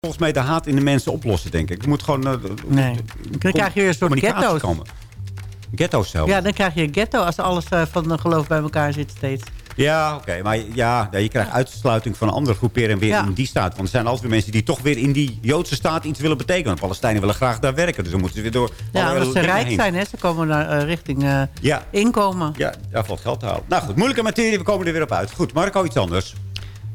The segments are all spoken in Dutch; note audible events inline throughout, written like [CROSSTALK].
volgens mij de haat in de mensen oplossen, denk ik. Het moet gewoon... Uh, nee. Dan krijg je weer een soort ghetto's. Komen. Ghetto's zelf. Ja, dan krijg je een ghetto als alles uh, van de geloof bij elkaar zit steeds. Ja, oké. Maar ja, je krijgt uitsluiting van andere groeperen weer in die staat. Want er zijn altijd weer mensen die toch weer in die Joodse staat iets willen betekenen. Palestijnen willen graag daar werken. Dus dan moeten ze weer door Ja, als ze rijk zijn, hè, ze komen naar uh, richting uh, ja. inkomen. Ja, daar valt geld te halen. Nou goed, moeilijke materie. We komen er weer op uit. Goed, Marco, iets anders.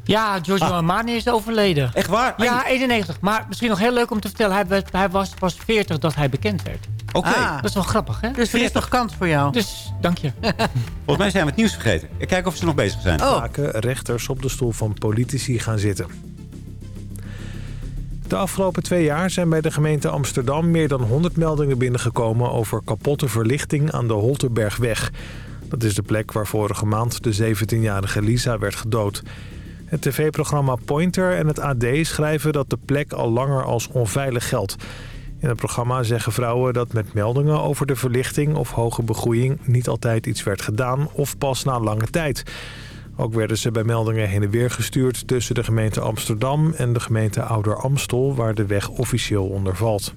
Ja, Giorgio ah. Armani is overleden. Echt waar? Ja, 91. Maar misschien nog heel leuk om te vertellen. Hij, werd, hij was pas 40 dat hij bekend werd. Oké. Ah. Dat is wel grappig, hè? Dus er is nog kans voor jou. Dus, dank je. [LAUGHS] Volgens mij zijn we het nieuws vergeten. Ik kijk of ze nog bezig zijn. Oh. rechters op de stoel van politici gaan zitten. De afgelopen twee jaar zijn bij de gemeente Amsterdam meer dan 100 meldingen binnengekomen over kapotte verlichting aan de Holterbergweg. Dat is de plek waar vorige maand de 17-jarige Lisa werd gedood. Het tv-programma Pointer en het AD schrijven dat de plek al langer als onveilig geldt. In het programma zeggen vrouwen dat met meldingen over de verlichting of hoge begroeiing niet altijd iets werd gedaan of pas na lange tijd. Ook werden ze bij meldingen heen en weer gestuurd tussen de gemeente Amsterdam en de gemeente Ouder Amstel waar de weg officieel onder valt.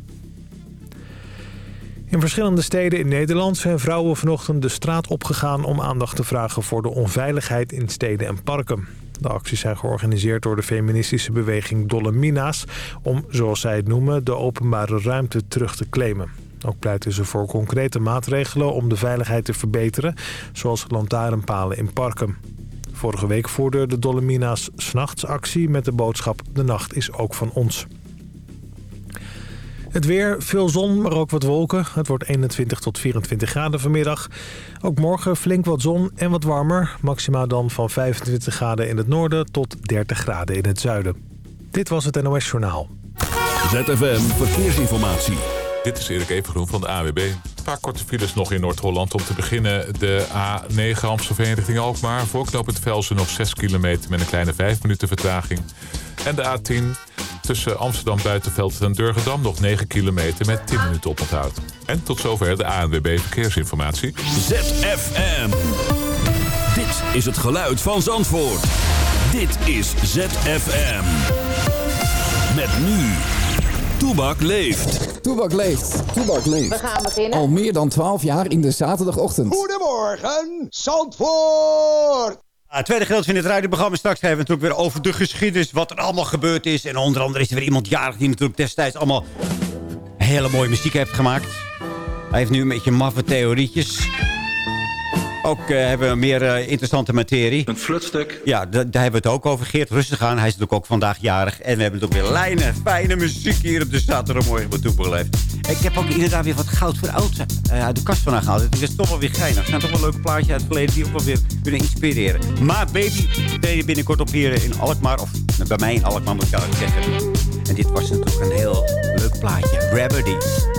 In verschillende steden in Nederland zijn vrouwen vanochtend de straat opgegaan om aandacht te vragen voor de onveiligheid in steden en parken. De acties zijn georganiseerd door de feministische beweging Dolle Mina's... om, zoals zij het noemen, de openbare ruimte terug te claimen. Ook pleiten ze voor concrete maatregelen om de veiligheid te verbeteren... zoals lantaarnpalen in parken. Vorige week voerde de Dolomina's s'nachtsactie met de boodschap... de nacht is ook van ons. Het weer, veel zon, maar ook wat wolken. Het wordt 21 tot 24 graden vanmiddag. Ook morgen flink wat zon en wat warmer. Maxima dan van 25 graden in het noorden tot 30 graden in het zuiden. Dit was het NOS Journaal. ZFM Verkeersinformatie. Dit is Erik Evengroen van de AWB. Een paar korte files nog in Noord-Holland. Om te beginnen de A9 Amstelveen richting Alkmaar. Voor knooppunt Velsen nog 6 kilometer met een kleine 5 minuten vertraging. En de A10 tussen Amsterdam Buitenveld en Durgedam nog 9 kilometer met 10 minuten oponthoud. En tot zover de ANWB Verkeersinformatie. ZFM. Dit is het geluid van Zandvoort. Dit is ZFM. Met nu. Toebak leeft. Toebak leeft. Toebak leeft. We gaan beginnen. Al meer dan 12 jaar in de zaterdagochtend. Goedemorgen, Zandvoort. Het tweede gedeelte van dit radioprogramma. Straks hebben we natuurlijk weer over de geschiedenis. Wat er allemaal gebeurd is. En onder andere is er weer iemand jarig die natuurlijk destijds allemaal hele mooie muziek heeft gemaakt. Hij heeft nu een beetje maffe theorietjes. Ook uh, hebben we meer uh, interessante materie. Een flutstuk. Ja, daar hebben we het ook over. Geert, rustig aan. Hij is natuurlijk ook vandaag jarig. En we hebben ook weer lijnen, fijne muziek hier op de zaterdagmorgen bij toebeleefd. Ik heb ook inderdaad weer wat goud voor oud uh, uit de kast van gehaald. Het is toch wel weer geinig. Het zijn toch wel leuke plaatjes uit het verleden die ook wel weer kunnen inspireren. Maar Baby deed je binnenkort op hier in Alkmaar. Of bij mij in Alkmaar moet ik eigenlijk zeggen. En dit was natuurlijk een heel leuk plaatje. Gravity.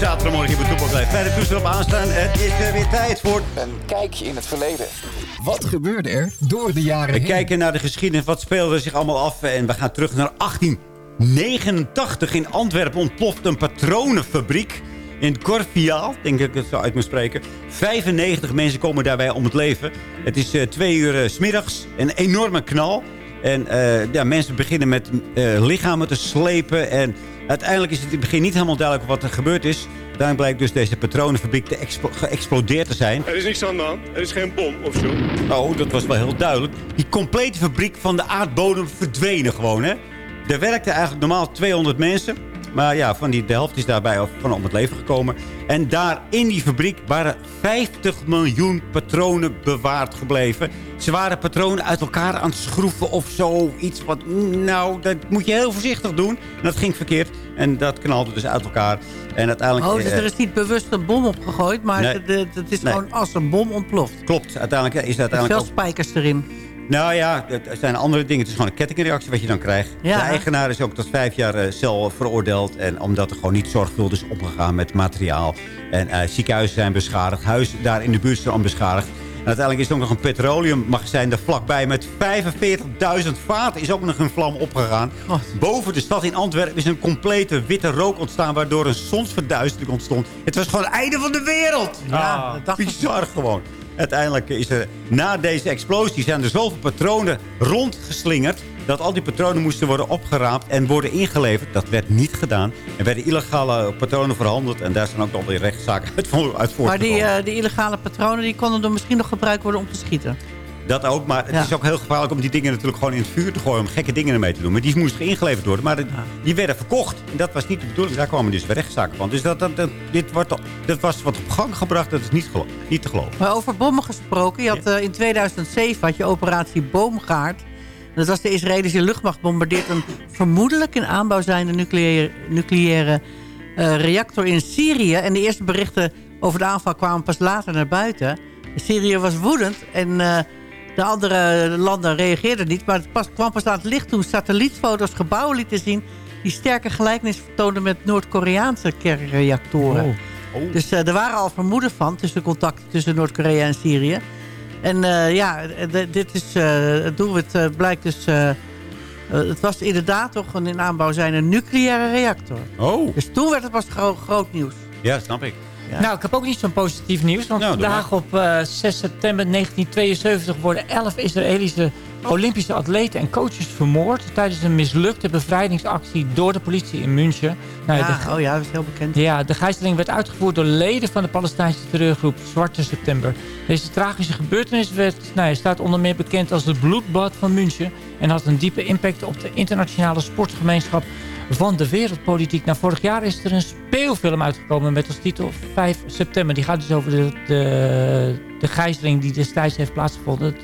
zaterdagmorgen in toepak Verder toestel op aanstaan. Het is weer tijd voor... Een kijkje in het verleden. Wat gebeurde er door de jaren We heen? kijken naar de geschiedenis. Wat speelde zich allemaal af? En we gaan terug naar 1889. In Antwerpen ontploft een patronenfabriek. In Corviaal, denk ik dat ik het zo uit moet spreken. 95 mensen komen daarbij om het leven. Het is eh, twee uur eh, s smiddags. Een enorme knal. En eh, ja, mensen beginnen met eh, lichamen te slepen. En uiteindelijk is het in het begin niet helemaal duidelijk wat er gebeurd is. Uiteindelijk blijkt dus deze patronenfabriek te geëxplodeerd te zijn. Er is niks aan de hand. Er is geen bom of zo. Oh, dat was wel heel duidelijk. Die complete fabriek van de aardbodem verdwenen gewoon, hè. Er werkten eigenlijk normaal 200 mensen. Maar ja, van die, de helft is daarbij van om het leven gekomen. En daar in die fabriek waren 50 miljoen patronen bewaard gebleven. Ze waren patronen uit elkaar aan het schroeven of zo. Iets wat, nou, dat moet je heel voorzichtig doen. En dat ging verkeerd. En dat knalde dus uit elkaar. En uiteindelijk... Oh, dus eh, er is niet bewust een bom opgegooid, maar Nee. het, is Nee. gewoon als een bom ontploft. Klopt, uiteindelijk is het Met uiteindelijk veel spijkers erin. Nou ja, er zijn andere dingen. Het is gewoon een kettingreactie wat je dan krijgt. Ja. De eigenaar is ook tot vijf jaar eh, cel veroordeeld. En omdat er gewoon niet zorgvuldig is omgegaan met materiaal. En eh, ziekenhuizen zijn beschadigd. Huizen daar in de buurt zijn beschadigd. Uiteindelijk is er ook nog een petroleummagazijn er vlakbij. Met 45.000 vaten is ook nog een vlam opgegaan. Boven de stad in Antwerpen is een complete witte rook ontstaan. Waardoor een zonsverduistering ontstond. Het was gewoon het einde van de wereld. Ja, dacht ik. Bizar gewoon. Uiteindelijk is er na deze explosie zijn er zoveel patronen rondgeslingerd... dat al die patronen moesten worden opgeraapt en worden ingeleverd. Dat werd niet gedaan. Er werden illegale patronen verhandeld... en daar zijn ook alweer rechtszaken uit, uit Maar die, eh, die illegale patronen die konden er misschien nog gebruikt worden om te schieten. Dat ook, maar het Ja. is ook heel gevaarlijk om die dingen natuurlijk gewoon in het vuur te gooien... om gekke dingen ermee te doen. Maar die moesten ingeleverd worden. Maar die werden verkocht. En dat was niet de bedoeling. Daar kwamen dus rechtszaken van. Dus dat, dat, dat- dit, wordt, dit was wat op gang gebracht. Dat is niet, niet te geloven. Maar over bommen gesproken. Je had, eh, in 2007 had je operatie Boomgaard. Dat was de Israëlische luchtmacht bombardeert een vermoedelijk in aanbouw zijnde nucleaire, nucleaire eh, reactor in Syrië. En de eerste berichten over de aanval kwamen pas later naar buiten. Syrië was woedend en eh, de andere landen reageerden niet. Maar het pas, kwam pas aan het licht toen satellietfoto's gebouwen lieten zien... die sterke gelijkenis vertoonden met Noord-Koreaanse kernreactoren. Dus eh, er waren al vermoeden van tussen contacten tussen Noord-Korea en Syrië. En eh, ja, dit is, eh, het doelwit eh, blijkt dus... het was inderdaad toch een in aanbouw zijn een nucleaire reactor. Oh, Dus toen werd het pas gro- groot nieuws. ja, snap ik. Ja. Nou, ik heb ook niet zo'n positief nieuws. Want Nou, vandaag op eh, 6 september 1972 worden 11 Israëlische Olympische atleten en coaches vermoord... tijdens een mislukte bevrijdingsactie door de politie in München. Nou, Ja, de, oh ja, dat is heel bekend. ja, de gijzeling werd uitgevoerd door leden van de Palestijnse terreurgroep Zwarte September. Deze tragische gebeurtenis werd, nou, staat onder meer bekend als het bloedbad van München... en had een diepe impact op de internationale sportgemeenschap van de wereldpolitiek. Nou, vorig jaar is er een speelfilm uitgekomen met als titel 5 september. Die gaat dus over de, de, de gijzeling die destijds heeft plaatsgevonden.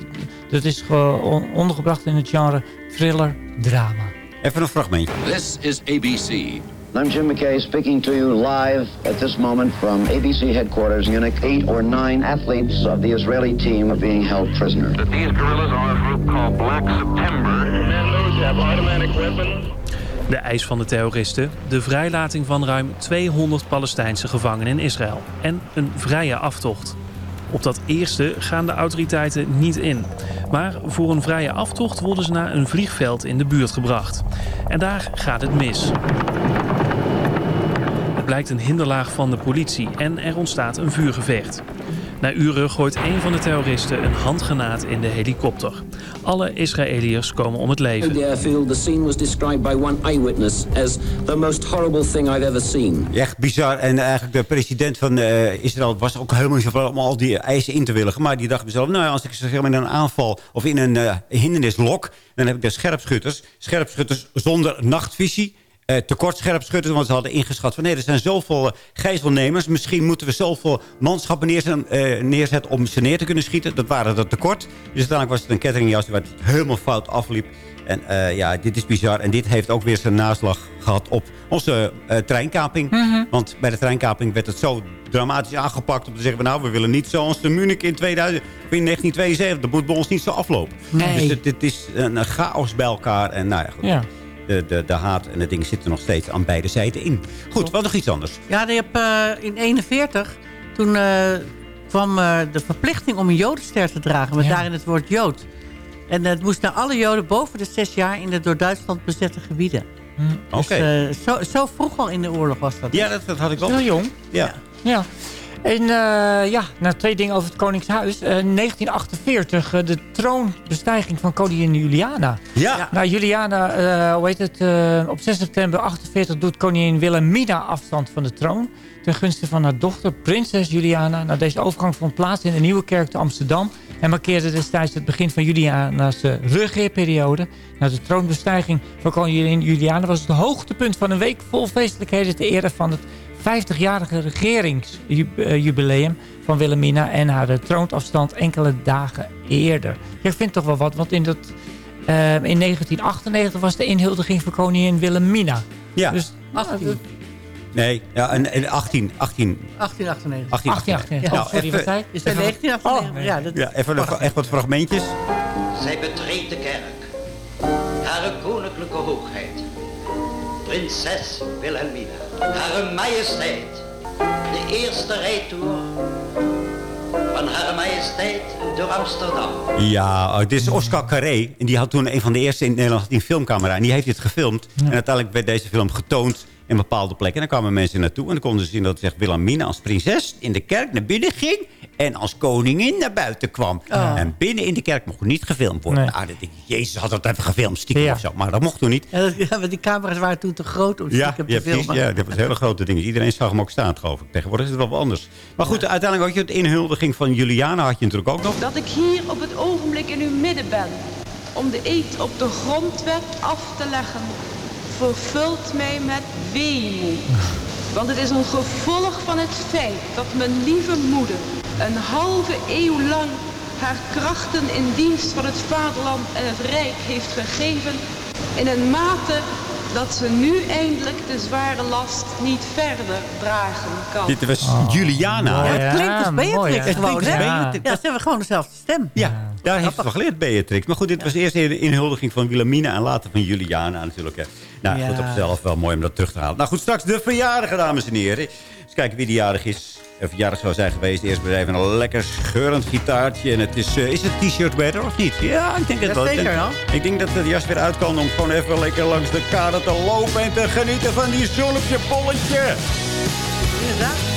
Dat, dat is ge- on- ondergebracht in het genre thriller-drama. Even een fragmentje. This is ABC. I'm Jim McKay speaking to you live at this moment from ABC headquarters, Munich. Eight or nine athletes of the Israeli team are being held prisoner. That these guerrillas are a group called Black September. have automatic weapons. De eis van de terroristen, de vrijlating van ruim 200 Palestijnse gevangenen in Israël en een vrije aftocht. Op dat eerste gaan de autoriteiten niet in. Maar voor een vrije aftocht worden ze naar een vliegveld in de buurt gebracht. En daar gaat het mis. Het blijkt een hinderlaag van de politie en er ontstaat een vuurgevecht. Na uren gooit een van de terroristen een handgranaat in de helikopter. Alle Israëliërs komen om het leven. the airfield, the scene was described by one eyewitness as the most horrible thing I've ever seen. Echt bizar. En eigenlijk de president van eh, Israël was ook helemaal niet zo van om al die eisen in te willigen. Maar die dacht mezelf, nou ja, als ik zeg maar in een aanval of in een eh, hindernis lok... dan heb ik de scherpschutters. Scherpschutters zonder nachtvisie. Eh, tekort scherpschutters, want ze hadden ingeschat van... nee, er zijn zoveel eh, gijzelnemers. Misschien moeten we zoveel manschappen neerzetten, eh, neerzetten om ze neer te kunnen schieten. Dat waren er tekort. Dus uiteindelijk was het een kettingjas die wat helemaal fout afliep. En ja, dit is bizar. En dit heeft ook weer zijn naslag gehad op onze treinkaping. Mhm. Want bij de treinkaping werd het zo dramatisch aangepakt... om te zeggen, nou, we willen niet zoals de Munich in, 2000, of in 1972. Dat moet bij ons niet zo aflopen. Nee. Dus dit, dit is een, een chaos bij elkaar. En nou ja, goed. Ja. De, de, de haat en de dingen zitten nog steeds aan beide zijden in. Goed, wat nog iets anders? Ja, je hebt, eh, in 41, toen eh, kwam eh, de verplichting om een jodenster te dragen. Met Ja. daarin het woord jood. En het moest naar alle joden boven de zes jaar in de door Duitsland bezette gebieden. Oké. Dus, eh, zo, zo vroeg al in de oorlog was dat. Ja, dat, dat had ik wel. Heel jong. Ja. Ja. En eh, ja, nou, twee dingen over het Koningshuis. Eh 1948, eh, de troonbestijging van koningin Juliana. Ja. Nou, Juliana, eh, hoe heet het, eh, op 6 september 48 doet koningin Wilhelmina afstand van de troon. Ten gunste van haar dochter, prinses Juliana. Nou, deze overgang vond plaats in de Nieuwe Kerk te Amsterdam. En markeerde destijds het begin van Juliana's regeerperiode. Nou, de troonbestijging van koningin Juliana was het hoogtepunt van een week vol feestelijkheden... te ere van het 50-jarige regeringsjubileum van Wilhelmina... en haar troonafstand enkele dagen eerder. Ja, ik vind toch wel wat, want in, dat, eh, in 1998 was de inhuldiging van koningin Wilhelmina. Ja. Dus, 18. Nee, ja, en, en 18, 18, 1898. 18, 18, 18. Ja. Nou, sorry, even- wat zei? Is dat 1998? ja, dat Ja, even nog- echt wat fragmentjes. Zij betreedt de kerk. Hare koninklijke hoogheid. Prinses Wilhelmina. Hare majesteit. De eerste rijtour van Hare majesteit door Amsterdam. Ja, oh, dit is Oscar Carré. En die had toen een van de eerste in Nederland die een filmcamera. En die heeft dit gefilmd. En uiteindelijk werd deze film getoond in bepaalde plekken. En dan kwamen mensen naartoe. En dan konden ze zien dat zeg, Wilhelmina als prinses in de kerk naar binnen ging. En als koningin naar buiten kwam. En binnen in de kerk mocht niet gefilmd worden. Nee. Dan denk ik, Jezus had dat even gefilmd, stiekem Ja. of zo. Maar dat mocht toen niet. Ja, dat- ja, want die camera's waren toen te groot om Ja, stiekem ja, te precies. filmen. Ja, dat was hele grote dingen. Iedereen zag hem ook staan, geloof ik. Tegenwoordig is het wel wat anders. Maar goed, uiteindelijk had je het inhuldiging van Juliana had je natuurlijk ook nog. Dat ik hier op het ogenblik in uw midden ben om de eed op de grondwet af te leggen, vervult mij met weemoed. Want het is een gevolg van het feit dat mijn lieve moeder een halve eeuw lang haar krachten in dienst van het vaderland en het rijk heeft gegeven in een mate dat ze nu eindelijk de zware last niet verder dragen kan. Dit was Juliana. Ja, het klinkt als Beatrix gewoon, hè? Ja, ze hebben gewoon dezelfde stem. Ja, daar heeft het van geleerd, Beatrix. Maar goed, dit was eerst de inhuldiging van Wilhelmina... en later van Juliana natuurlijk. hè. Nou, Ja. goed, op zichzelf wel mooi om dat terug te halen. Nou goed, straks de verjaardagen, dames en heren. Eens kijken wie die jarig is. Of verjaardag zou zijn geweest. Eerst maar even een lekker scheurend gitaartje. En het is, eh, is het t-shirt beter of niet? Ja, ik denk het Ja, wel. Ik zeker wel. Ik denk dat de jas weer uit kan om gewoon even lekker langs de kade te lopen... en te genieten van die zon op je bolletje. Inderdaad.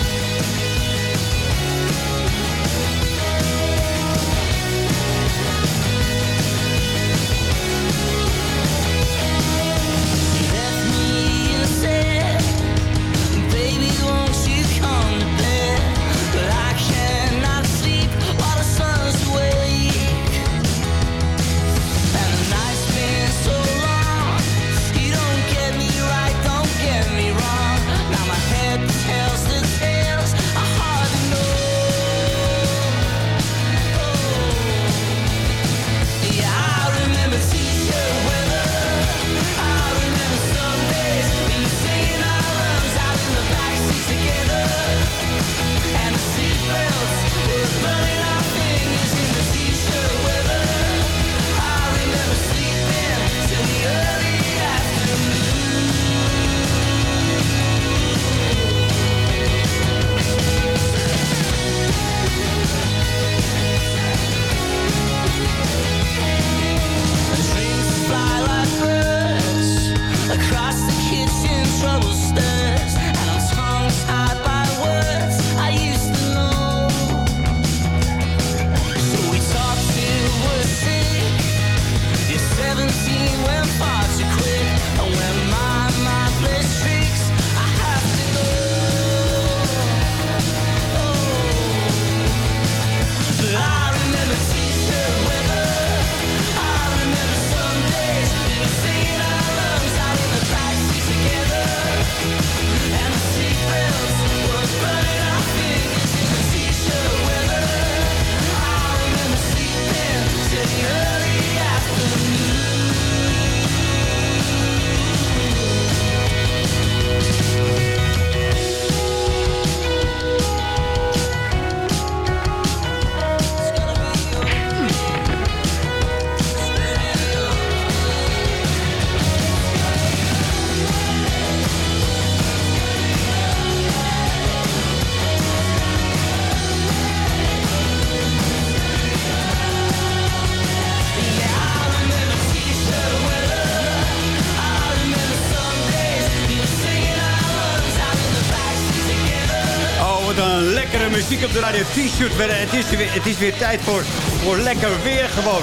T-shirt weer. Het is weer, het is weer tijd voor, voor lekker weer gewoon.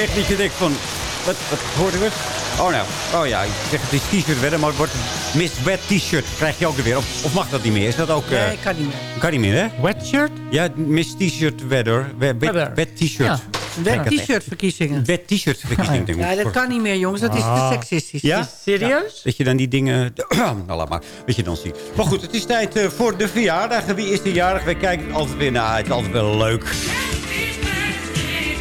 Echt niet je denkt van... Wat, wat hoorde ik het? Oh nou, oh ja, ik zeg het is t-shirt werden, maar het wordt Miss Wet T-shirt krijg je ook weer. Of, of mag dat niet meer? Is dat ook... eh, Nee, kan niet meer. kan niet meer, hè? Wet shirt? Ja, Miss T-shirt weather. Wet, wet, T-shirt. Ja. Wet t-shirt verkiezingen. Wet T-shirt verkiezing. denk ik. Ja, dat kan niet meer, jongens. Dat is te Ah. seksistisch. Ja? Serieus? Dat je dan die dingen... [CLEARS THROAT] nou, laat maar. Weet je dan ziet. Maar goed, het is tijd eh, voor de verjaardag. Wie is de jarig? Wij kijken altijd weer naar. Het is altijd wel leuk.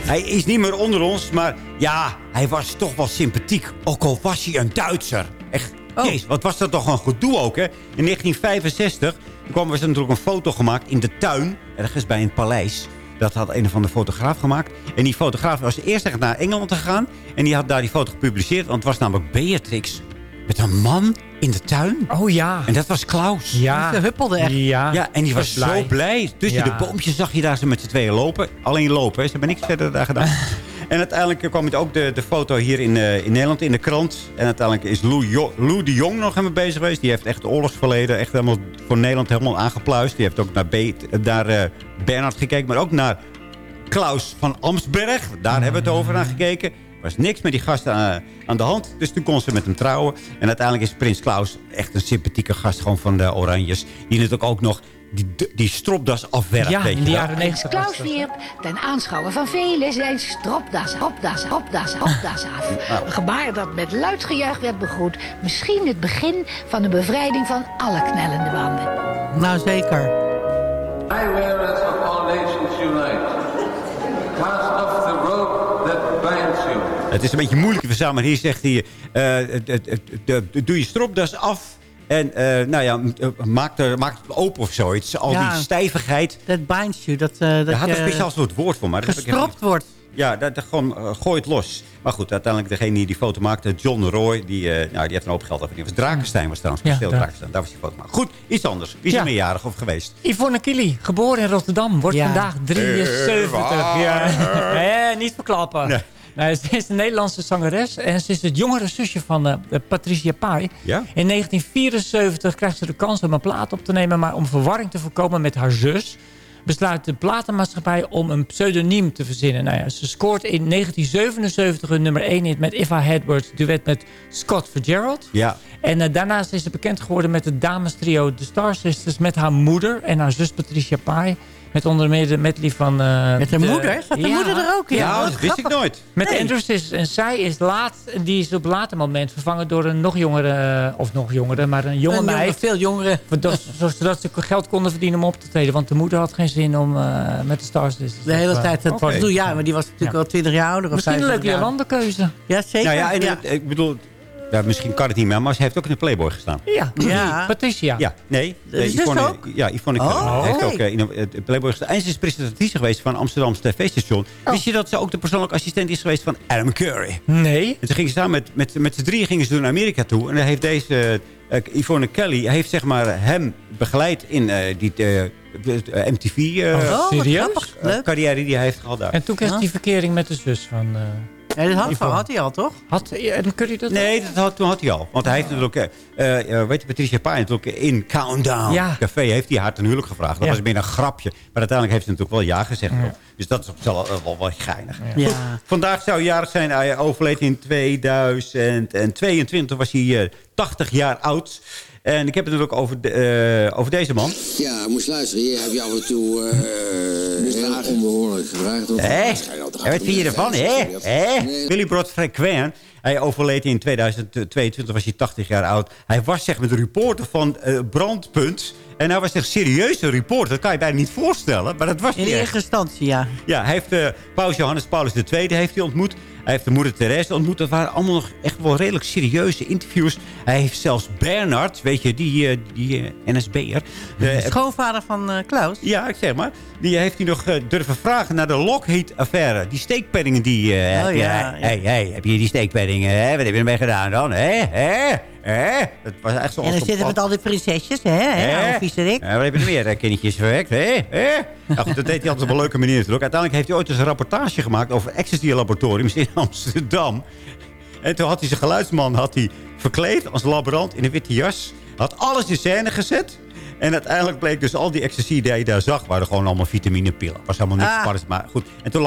Hij is niet meer onder ons, maar ja, hij was toch wel sympathiek. Ook al was hij een Duitser. Echt, jeez, wat was dat toch een gedoe ook, hè? In 1965 kwam er natuurlijk een foto gemaakt in de tuin. Ergens bij een paleis. Dat had een of andere fotograaf gemaakt. En die fotograaf was eerst echt naar Engeland gegaan. En die had daar die foto gepubliceerd. Want het was namelijk Beatrix. Met een man in de tuin. Oh ja. En dat was Klaus. Ja. Ze huppelde echt. Ja. Ja, en die was zo blij. Tussen Ja. de boompjes zag je daar ze met z'n tweeën lopen. Alleen lopen, hè. ze hebben niks verder daar gedaan. [LAUGHS] en uiteindelijk kwam het ook de, de foto hier in, eh, in Nederland in de krant. En uiteindelijk is Lou, Jo- Lou de Jong nog helemaal bezig geweest. Die heeft echt oorlogsverleden echt helemaal voor Nederland helemaal aangepluist. Die heeft ook naar, Be naar eh, Bernhard gekeken, maar ook naar Klaus van Amsberg. Daar hebben we het over aan gekeken. Er was niks met die gasten aan, aan de hand. Dus toen kon ze met hem trouwen. En uiteindelijk is Prins Klaus echt een sympathieke gast gewoon van de Oranjes. Die natuurlijk ook nog die, die stropdas afwerkt. Ja, in de jaren Prins 90 Klaus wierp ten aanschouwen van velen zijn stropdas, stropdas, stropdas, stropdas af. [LAUGHS] Een gebaar dat met luid gejuich werd begroet. Misschien het begin van de bevrijding van alle knellende banden. Nou, zeker. I whereas of all nations unite, cast off the rope that binds you. Het is een beetje moeilijk te verzamelen. Hier zegt hij, eh, het- het- het- de- doe je stropdas af. En eh, nou ja, eh, maak, er, maak het open of zoiets. Al Ja. die stijvigheid. Dat binds you. Dat, eh dat Daar had je een speciaal soort woord voor. Maar dat heb ik even gestropt wordt. Ja, dat, dat gewoon eh, gooi het los. Maar goed, uiteindelijk degene die die foto maakte, John Roy, die, eh, nou, die heeft een hoop geld over. Die was Drakenstein was trouwens, Ja, daar. Drakenstein. Daar was die foto gemaakt. Goed, iets anders. Wie is Ja. er meerjarig of geweest? Yvonne Kili, geboren in Rotterdam, wordt Ja. vandaag 73. Eh, ja. Nee, [LAUGHS] niet verklappen. Nee. Nee, ze is een Nederlandse zangeres en ze is het jongere zusje van eh, Patricia Pai. Ja? In 1974 krijgt ze de kans om een plaat op te nemen... maar om verwarring te voorkomen met haar zus... besluit de platenmaatschappij om een pseudoniem te verzinnen. Nou ja, ze scoort in 1977 een nummer 1 hit met Had Words... duet met Scott Fitzgerald. Ja. En eh, daarnaast is ze bekend geworden met het damestrio The Star Sisters... met haar moeder en haar zus Patricia Pai... Met onder meer de medley van... eh, Met haar de- moeder? Zat de moeder er ook in? Ja, wat dat wist ik nooit. met Nee. Andrew Sisters. En zij is laat, die is op later moment vervangen door een nog jongere, eh, of nog jongere, maar een jonge Een jonge, meid. veel jongeren. [LAUGHS] Zodat, ze geld konden verdienen om op te treden. Want de moeder had geen zin om eh, met de Stars Sisters. De hele tijd was doen. Ja, maar die was natuurlijk Ja. al 20 jaar ouder. Of Misschien een leuke 25 jaar. Jolandekeuze. Ja, zeker. Nou ja, en ja. het- ik bedoel, ja, misschien kan het niet meer, maar ze heeft ook in de Playboy gestaan. Ja, Ja. Patricia. Ja, nee. De zus Yvonne, ook? Ja, Yvonne Oh, heeft ook eh, in de de Playboy gestaan. En ze is presentatrice geweest van Amsterdamse TV-station. Oh. Wist je dat ze ook de persoonlijke assistent is geweest van Adam Curry? Nee. En ze gingen samen met, met, met z'n drieën gingen ze naar Amerika toe. En dan heeft deze eh, Yvonne Kelly heeft zeg maar hem begeleid in eh, die eh, MTV eh, Oh, eh, die hij heeft gehad daar. En toen kreeg Ja. die verkering met de zus van... eh Ja, dat had, hij al, toch? had Adam Curry dat Nee, dat had, toen had hij al. Want hij heeft natuurlijk, eh, eh, weet je, Patricia Pai natuurlijk in Countdown Ja. Café heeft hij haar ten huwelijk gevraagd. Dat Ja. was meer een grapje. Maar uiteindelijk heeft ze natuurlijk wel ja gezegd. Dus dat is wel, wel, wel, geinig. Goed, vandaag zou jarig zijn. Hij overleed in 2022. Was hij eh, 80 jaar oud. En ik heb het natuurlijk over, de, eh, over deze man. Ja, moest luisteren. Hier heb je af en toe eh heel onbehoorlijk gevraagd. Hé, wat vind je ervan, hè? Hé? Willy Brod Frequent. Hij overleed in 2022, was hij 80 jaar oud. Hij was zeg maar de reporter van eh, Brandpunt. En hij was echt serieus een reporter. Dat kan je bijna niet voorstellen. Maar dat was In echt. eerste instantie, ja. Ja, hij heeft eh, paus Johannes Paulus II heeft hij ontmoet. Hij heeft de moeder Therese ontmoet. Dat waren allemaal nog echt wel redelijk serieuze interviews. Hij heeft zelfs Bernard, weet je, die, eh, die eh, NSB'er. De schoonvader van Klaus. ja, ik zeg maar. Die heeft hij nog durven vragen naar de Lockheed-affaire. Die steekpenningen die... Oh, heb je- ja, ja. Hey, hey, heb je die steekpenningen? Hè? Wat heb je ermee gedaan dan? Hè? Hè? Hè? Dat was echt zo En dan zitten met al die prinsesjes, hè? hè? viezerik. Ja, wat heb je er meer kindertjes verwekt? Hè? Hè? Nou goed, dat deed hij altijd op een leuke manier natuurlijk. Uiteindelijk heeft hij ooit eens een rapportage gemaakt over ecstasy-laboratoriums in Amsterdam. En toen had hij zijn geluidsman had hij verkleed als laborant in een witte jas. Had alles in scène gezet. En uiteindelijk bleek dus al die ecstasy die hij daar zag... waren gewoon allemaal vitaminepillen. was helemaal niks Ah. maar goed. En toen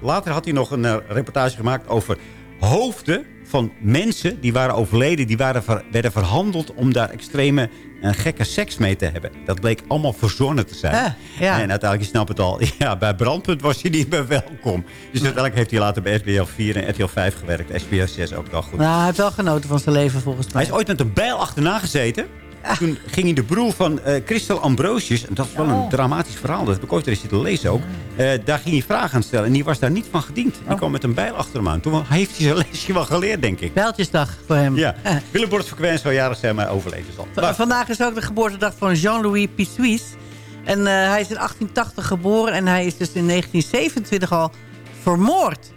later had hij nog een eh, reportage gemaakt over hoofden van mensen die waren overleden. Die waren ver- werden verhandeld om daar extreme en gekke seks mee te hebben. Dat bleek allemaal verzonnen te zijn. Ah, ja. En uiteindelijk, je snapt het al, [LAUGHS] ja, bij Brandpunt was hij niet meer welkom. Dus uiteindelijk heeft hij later bij SBL 4 en RTL 5 gewerkt. SBL 6 ook wel goed. Nou, hij heeft wel genoten van zijn leven volgens mij. Hij is ooit met een bijl achterna gezeten. [LAUGHS] Toen ging hij de broer van eh Christel Ambrosius... en dat is wel een dramatisch verhaal, dat heb ik ooit er eens zitten lezen ook... eh, daar ging hij vragen aan stellen en die was daar niet van gediend. Die kwam met een bijl achter hem aan. Toen heeft hij zijn [LAUGHS] lesje wel geleerd, denk ik. Bijltjesdag voor hem. Ja, [LAUGHS] Willem Frequent zou jarig zijn, maar overleven zal. V- Vandaag is ook de geboortedag van Jean-Louis Pissuis. En eh, hij is in 1880 geboren en hij is dus in 1927 al vermoord.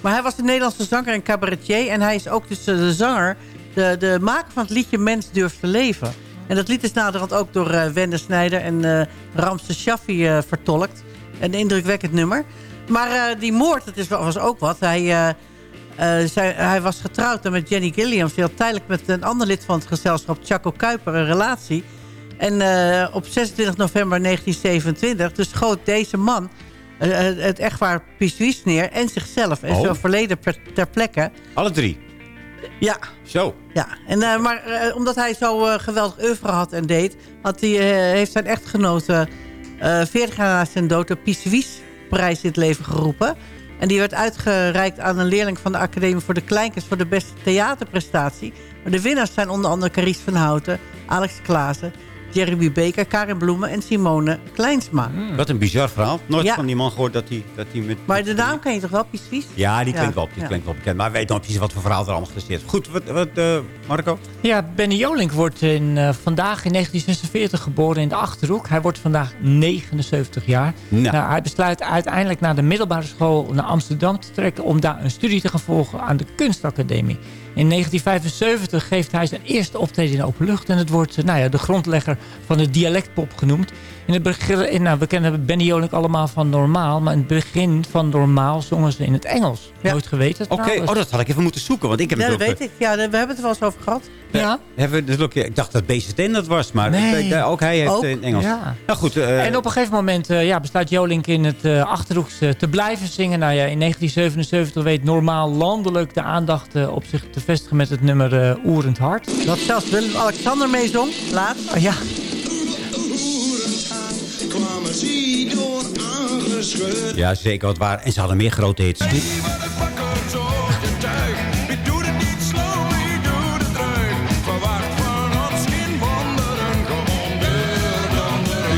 Maar hij was een Nederlandse zanger en cabaretier. En hij is ook dus de zanger, de, de maker van het liedje Mens durft te leven. En dat lied is naderhand ook door eh Wende Snijder en eh Ramse Shaffi eh, vertolkt. Een indrukwekkend nummer. Maar die moord, dat is, wel- was ook wat. Hij, zij- hij was getrouwd met Jenny Gilliams. Die had tijdelijk met een ander lid van het gezelschap, Chaco Kuiper, een relatie. En op 26 november 1927 dus schoot deze man het echtpaar Pissuis neer en zichzelf. En Oh. zo verleden per- ter plekke. Alle drie. Ja. Zo. Ja, en, eh, maar eh, omdat hij zo eh, geweldig oeuvre had en deed... Had hij, heeft zijn echtgenote eh 40 jaar na zijn dood... de Pissuis-prijs in het leven geroepen. En die werd uitgereikt aan een leerling van de Academie voor de Kleinkunst... voor de beste theaterprestatie. Maar de winnaars zijn onder andere Carice van Houten... Alex Klaassen, Jeremy Beker, Karin Bloemen en Simone Kleinsma. Wat een bizar verhaal. Nooit Ja. van die man gehoord dat hij, dat hij met... Maar de naam ken je toch wel, Pissuis? Ja, die klinkt, wel, die ja. klinkt wel bekend. Maar we weten nog precies wat voor verhaal er allemaal gesteerd. Goed, wat, wat eh, Marco? Ja, Benny Jolink wordt in, eh, vandaag in 1946 geboren in de Achterhoek. Hij wordt vandaag 79 jaar. Nou. Nou, hij besluit uiteindelijk naar de middelbare school naar Amsterdam te trekken... om daar een studie te gaan volgen aan de kunstacademie. In 1975 geeft hij zijn eerste optreden in de open lucht... en het wordt eh, nou ja, de grondlegger van de dialectpop genoemd. In het begin, in, nou, we kennen Benny Jolink allemaal van Normaal... maar in het begin van Normaal zongen ze in het Engels. Nooit geweten Oké, oh, dat had ik even moeten zoeken. Want ik heb Ja, het dat ook, weet ik. Ja, daar- we hebben het er wel eens over gehad. Ja. Hebben we, dus ik dacht dat BZN dat was, maar Nee. eh, ook hij heeft Ook, eh, in Engels. ja. Nou goed, eh, En op een gegeven moment eh, ja, besluit Jolink in het eh Achterhoeks eh, te blijven zingen. Nou ja, in 1977 weet normaal landelijk de aandacht eh, op zich te vestigen met het nummer eh, Oerend Hart. Dat zelfs Willem-Alexander meezong, laatst. Oh, ja. Door aangeschud. ja, zeker wat waar. En ze hadden meer grote hits.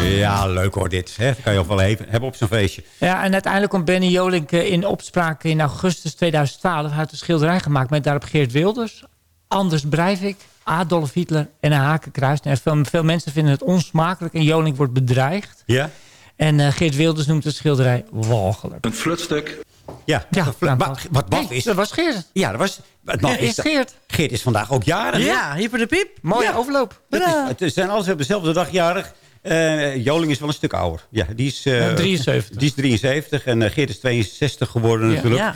Ja, leuk hoor dit. Hè? Dat kan je ook wel even hebben op zo'n feestje. Ja, en uiteindelijk komt Benny Jolink eh, in opspraak in augustus 2012. Hij had een schilderij gemaakt met daarop Geert Wilders, Anders Breivik, Adolf Hitler en een hakenkruis. En veel, veel mensen vinden het onsmakelijk en Jolink wordt bedreigd. Ja? En eh, Geert Wilders noemt het schilderij walgelijk. Een flutstuk. Ja, Ja, wat, nou, wat, wat Nee, is... dat was Geert. Ja, dat was... Wat maf Ja, is Geert. Geert is vandaag ook jarig. Ja, hyper de piep. Mooie Ja. overloop. Dat is, het zijn alles op dezelfde dag jarig. Eh, Joling is wel een stuk ouder. Ja, die is, eh, Ja, 73. Die is 73 en eh, Geert is 62 geworden Ja. natuurlijk. Ja.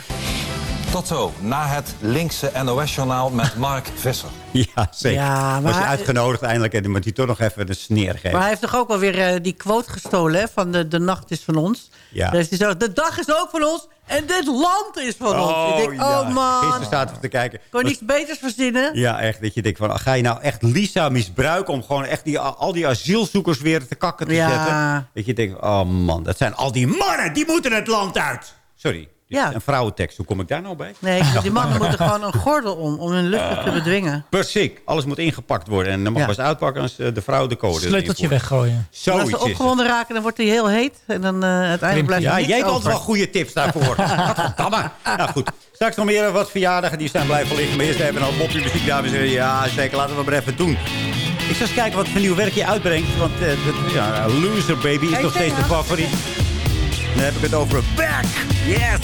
Tot zo, na het linkse NOS-journaal met Mark [LAUGHS] Visser. Ja, zeker. Ja, maar Was je uitgenodigd eindelijk en moet hij toch nog even een sneer geven. Maar hij heeft toch ook wel weer eh, die quote gestolen hè, van de, de nacht is van ons. Ja. Dus hij zo, de dag is ook van ons en dit land is van ons. Ik denk, ja. oh man, Gisteren zaten we te kijken. kon je niets beters verzinnen? Ja, echt. Dat je denkt van, ga je nou echt Lisa misbruiken... om gewoon echt die, al die asielzoekers weer te kakken te Ja. zetten? Dat je denkt, oh man, dat zijn al die mannen, die moeten het land uit. Sorry, Ja. een vrouwentekst. Hoe kom ik daar nou bij? Nee, die mannen moeten gewoon een gordel om, om hun lucht te bedwingen. Precies, alles moet ingepakt worden. En dan mag Ja. pas uitpakken als eh, de vrouw de code Sleuteltje invoert. weggooien. En als ze opgewonden raken, dan wordt hij heel heet. En dan eh, uiteindelijk blijft Ja, niks jij hebt altijd wel goede tips daarvoor. [LAUGHS] Gadverdamme. Nou goed, straks nog meer wat verjaardagen die zijn blijven liggen. Maar eerst even een moppie muziek, dames en heren. Ja, zeker, laten we maar even doen. Ik zal eens kijken wat voor nieuw werk je uitbrengt. Want eh, dat- ja, Loser Baby is nog steeds de favoriet. Dan heb ik het over Back. Yes.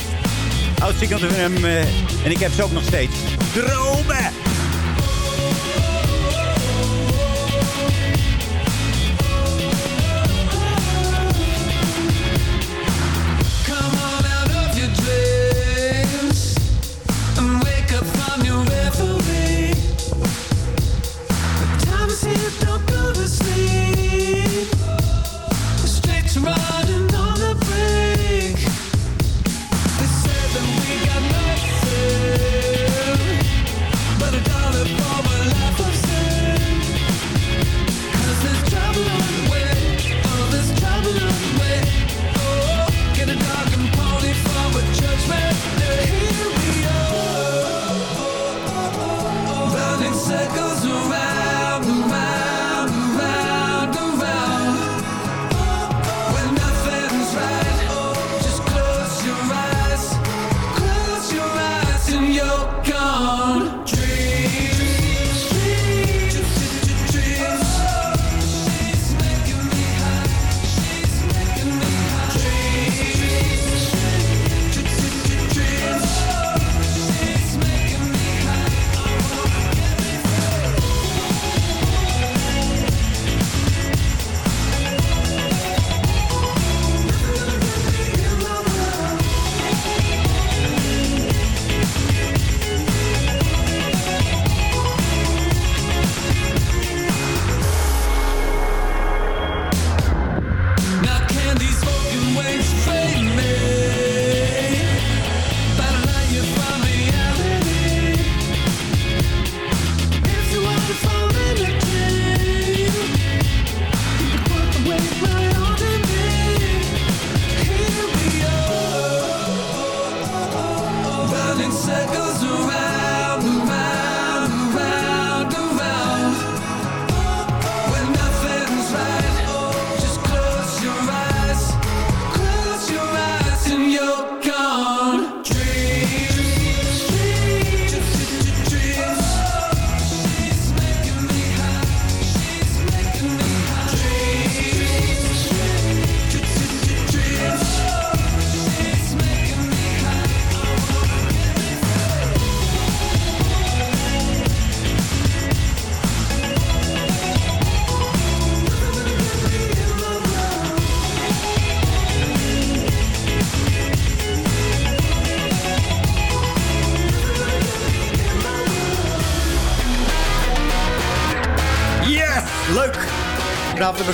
Oud-zingend hem. eh, en ik heb ze ook nog steeds. Dromen.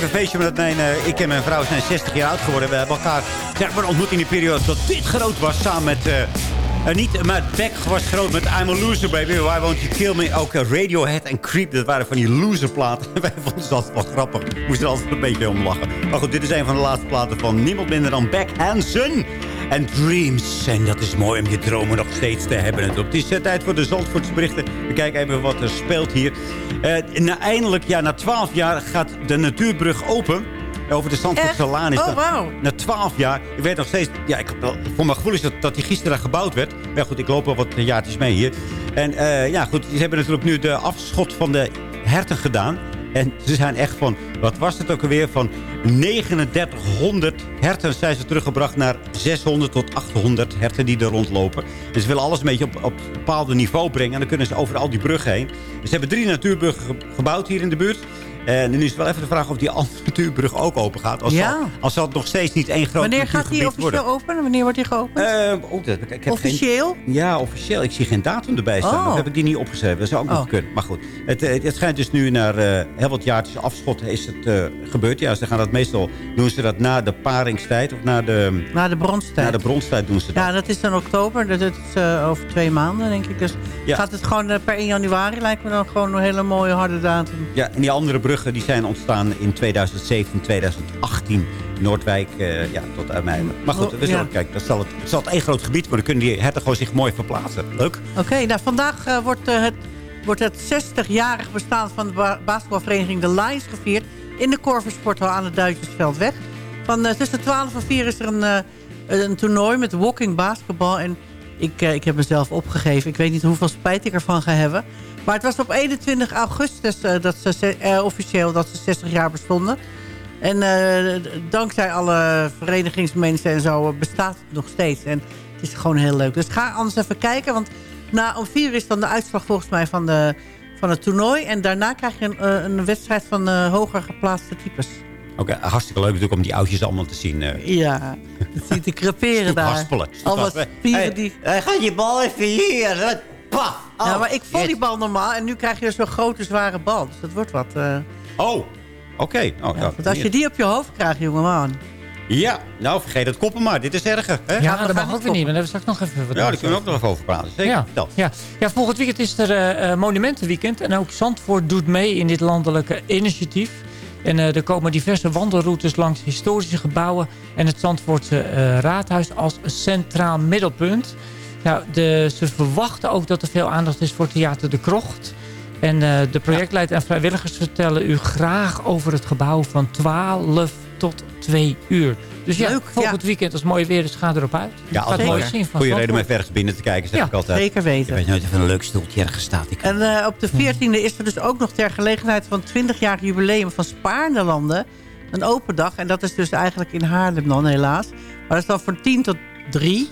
Een feestje met mijn... eh, ik en mijn vrouw zijn 60 jaar oud geworden. We hebben elkaar zeg maar, ontmoet in die periode dat dit groot was. Samen met... eh, niet, maar Beck was groot met I'm a Loser Baby. Why Won't You Kill Me? Ook Radiohead en Creep. Dat waren van die loser platen. [LAUGHS] Wij vonden altijd wel grappig. Moesten er altijd een beetje om lachen. Maar goed, dit is een van de laatste platen van niemand minder dan Beck Hansen. En Dreams. En dat is mooi om je dromen nog steeds te hebben. Is eh, tijd voor de Zandvoortse berichten. We kijken even wat er speelt hier. Eh, na, eindelijk, ja, na 12 jaar gaat de natuurbrug open. Over de Zandvoortse Laan is Oh, dat. wauw. Na 12 jaar. Ik weet nog steeds... Ja, ik, voor mijn gevoel is dat, dat die gisteren gebouwd werd. Maar ja, goed, ik loop al wat jaartjes mee hier. En eh, ja, goed. Ze hebben natuurlijk nu de afschot van de herten gedaan. En ze zijn echt van... Wat was het ook alweer? Van 3900 herten zijn ze teruggebracht naar 600 tot 800 herten die er rondlopen. En ze willen alles een beetje op, op een bepaald niveau brengen. En dan kunnen ze over al die bruggen heen. Dus ze hebben drie natuurbruggen ge- gebouwd hier in de buurt. En nu is het wel even de vraag of die andere natuurbrug ook open gaat. Als, Ja. als zal het nog steeds niet één groot Wanneer gaat die officieel worden. open? Wanneer wordt die geopend? Eh, oh, dat, ik heb Officieel? Geen, ja, officieel. Ik zie geen datum erbij staan. Oh. Dat heb ik die niet opgeschreven. Dat zou ook nog Oh. kunnen. Maar goed, het, eh, het schijnt dus nu naar eh, heel wat jaartjes afschot is het gebeurd. Ja, ze gaan dat meestal doen ze dat na de paringstijd of na de, Na de bronstijd. na de bronstijd doen ze dat. Ja, dat is dan oktober. Dat is over twee maanden, denk ik. Dus Ja. gaat het gewoon per 1 januari, lijkt me dan gewoon een hele mooie harde datum. Ja, en die andere bruggen die zijn ontstaan in 2017, 2018. Noordwijk eh, ja, tot IJmuiden. Maar goed, we zullen Ja. kijken. Dat zal het, het zal het één groot gebied, maar dan kunnen die herten gewoon zich mooi verplaatsen. Leuk. Oké, nou vandaag eh, wordt, eh, het, wordt het 60-jarig bestaan van de ba- basketbalvereniging The Lions gevierd... in de Corversporthal aan het Duitsersveldweg. Van tussen 12 en 4 is er een, een toernooi met walking basketbal. En ik, ik heb mezelf opgegeven. Ik weet niet hoeveel spijt ik ervan ga hebben. Maar het was op 21 augustus eh, dat ze, eh, officieel dat ze 60 jaar bestonden. En eh, dankzij alle verenigingsmensen en zo bestaat het nog steeds. En het is gewoon heel leuk. Dus ga anders even kijken. Want na om vier is dan de uitslag volgens mij van, de, van het toernooi. En daarna krijg je een, een wedstrijd van hoger geplaatste types. Oké, hartstikke leuk natuurlijk om die oudjes allemaal te zien. Ja, dat zie je te creperen daar. Stoephaspelen, Allemaal spieren Hey, die... Hij gaat je bal even hier. Paf. Oh, ja, maar ik volleybal normaal. En nu krijg je zo'n grote, zware bal. Dus dat wordt wat. eh. Oh, oké. Oh, Ja, want als je die op je hoofd krijgt, jongeman. Ja, nou vergeet het koppen maar. Dit is erger. Hè? Ja, dat mag ook niet weer niet. Maar daar hebben we straks nog even wat Ja, daar over. kunnen we ook nog even over praten. Zeker. Ja, Vertel. ja. ja, volgend weekend is er eh, eh, Monumentenweekend. En ook Zandvoort doet mee in dit landelijke initiatief. En eh, er komen diverse wandelroutes langs historische gebouwen... en het Zandvoortse eh, raadhuis als centraal middelpunt. Nou, de, ze verwachten ook dat er veel aandacht is voor Theater de Krocht. En eh, de projectleider en vrijwilligers vertellen u graag over het gebouw van 12 tot 2 uur. Dus ja, Leuk, volgend ja. weekend als het mooi weer is, ga erop uit. Ja, altijd mooi zien van Goeie reden om even ergens binnen te kijken, zeg Ja, ik altijd. zeker weten. Je weet nooit even een leuk stoeltje ergens staat. Ik... En eh, op de 14e is er dus ook nog ter gelegenheid van het 20-jarig jubileum van Spaarnelanden een open dag. En dat is dus eigenlijk in Haarlem dan helaas. Maar dat is dan van 10 tot 3.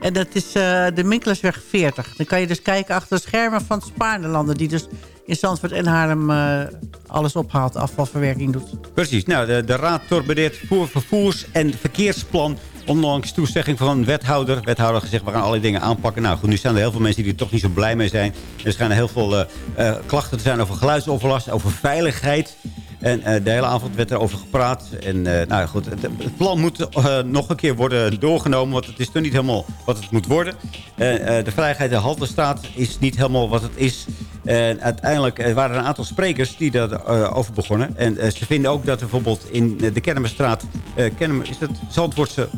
En dat is eh, de Minkelersweg 40. Dan kan je dus kijken achter de schermen van Spaarnelanden. Die dus in Zandvoort en Haarlem eh, alles ophaalt, afvalverwerking doet. Precies. Nou, de, de Raad torpedeert voor vervoers- en verkeersplan. Ondanks toezegging van wethouder. Wethouder gezegd, we gaan allerlei dingen aanpakken. Nou goed, nu zijn er heel veel mensen die er toch niet zo blij mee zijn. Er schijnen heel veel eh, klachten te zijn over geluidsoverlast, over veiligheid. En eh, de hele avond werd er over gepraat. En eh, nou goed, het, het plan moet eh, nog een keer worden doorgenomen. Want het is toch niet helemaal wat het moet worden. De veiligheid in de Halterstraat is niet helemaal wat het is. En uiteindelijk waren er een aantal sprekers die daarover over begonnen. En ze vinden ook dat bijvoorbeeld in de Kennemerstraat... eh Kennemer, is dat Zandvoortse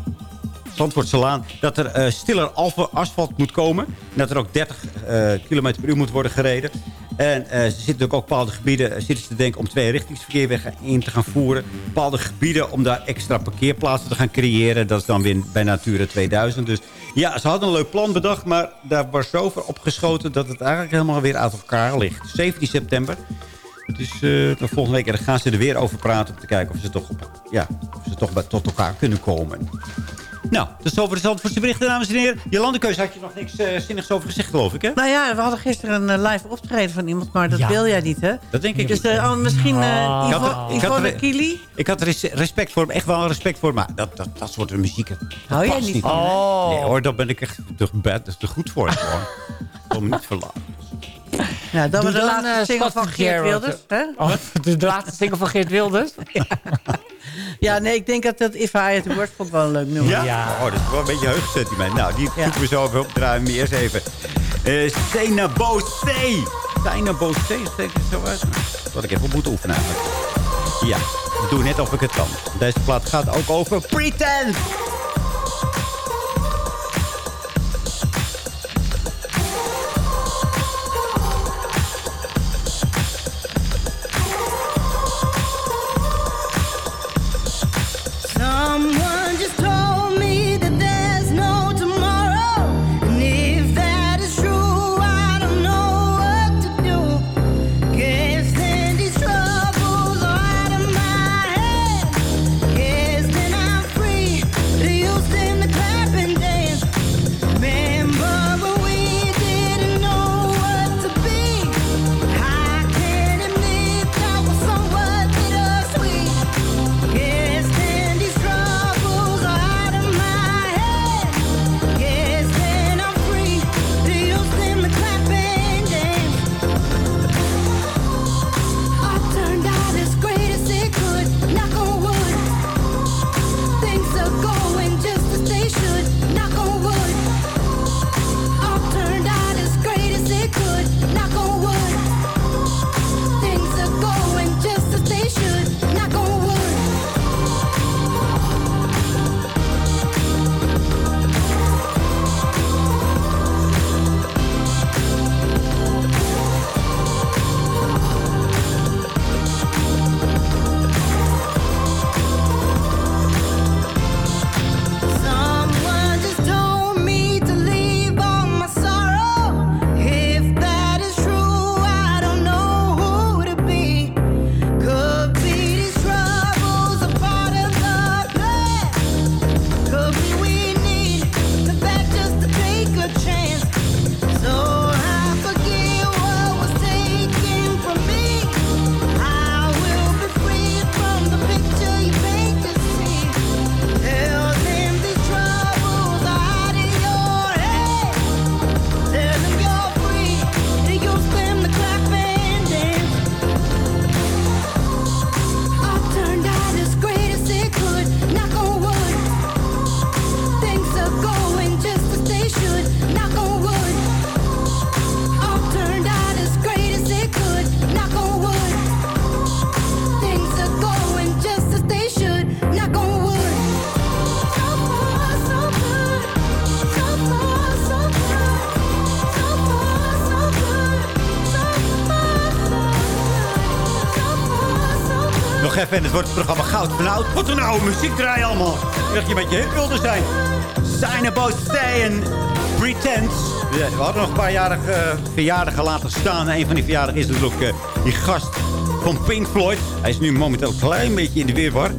Zandvoortselaan... dat er eh, stiller asfalt moet komen. En dat er ook 30 eh km per uur moet worden gereden. En eh, ze zitten ook bepaalde gebieden... eh, zitten ze te denken om twee richtingsverkeer weer in te gaan voeren. Bepaalde gebieden om daar extra parkeerplaatsen te gaan creëren. Dat is dan weer bij Natura 2000. Dus ja, ze hadden een leuk plan bedacht... maar daar was zoveel opgeschoten dat het eigenlijk helemaal weer uit elkaar ligt. 17 september. Dus eh, de volgende week en dan gaan ze er weer over praten... om te kijken of ze toch, op, ja, of ze toch bij, tot elkaar kunnen komen. Nou, dat is over de Zandvoortse berichten, dames en heren. Jolande Keus had je nog niks eh, zinnigs over gezegd, geloof ik, hè? Nou ja, we hadden gisteren een eh, live optreden van iemand, maar dat Ja. wil jij niet, hè? Dat denk ik Dus eh, oh, misschien had Ivo- ik had Yvonne er- Kili? Ik had res- respect voor hem, echt wel respect voor hem. Maar dat, dat, dat soort muziek, dat Hou jij niet van? Nee hoor, daar ben ik echt te, dat te goed voor. Gewoon, gewoon me niet verlaten. Nou, dat was Doe de dan, laatste eh, single van Geert. Wilders. Hè? Oh, [LAUGHS] de, laatste single van Geert Wilders? [LAUGHS] Ja, nee, ik denk dat dat If I Had The Words vond ik wel een leuk nummer. Ja? Oh, dat is wel een beetje heugensentiment. Nou, die zoeken we zo even op. Draaien we eerst even. Uh, Sena Bosé. Sena Bosé, steekt het zo uit? Wat ik even op moet oefenen eigenlijk. Ja, ik doe net of ik het kan. Deze plaat gaat ook over Pretend. En het wordt het programma Goud Oud. Wat een oude muziek draaien allemaal. Dacht je met je hip wilde zijn. Sign About Stay en Pretend. Ja, we hadden nog een paar jarige, verjaardagen laten staan. Een van die verjaardagen is natuurlijk uh, die gast van Pink Floyd. Hij is nu momenteel een klein beetje in de weerwar.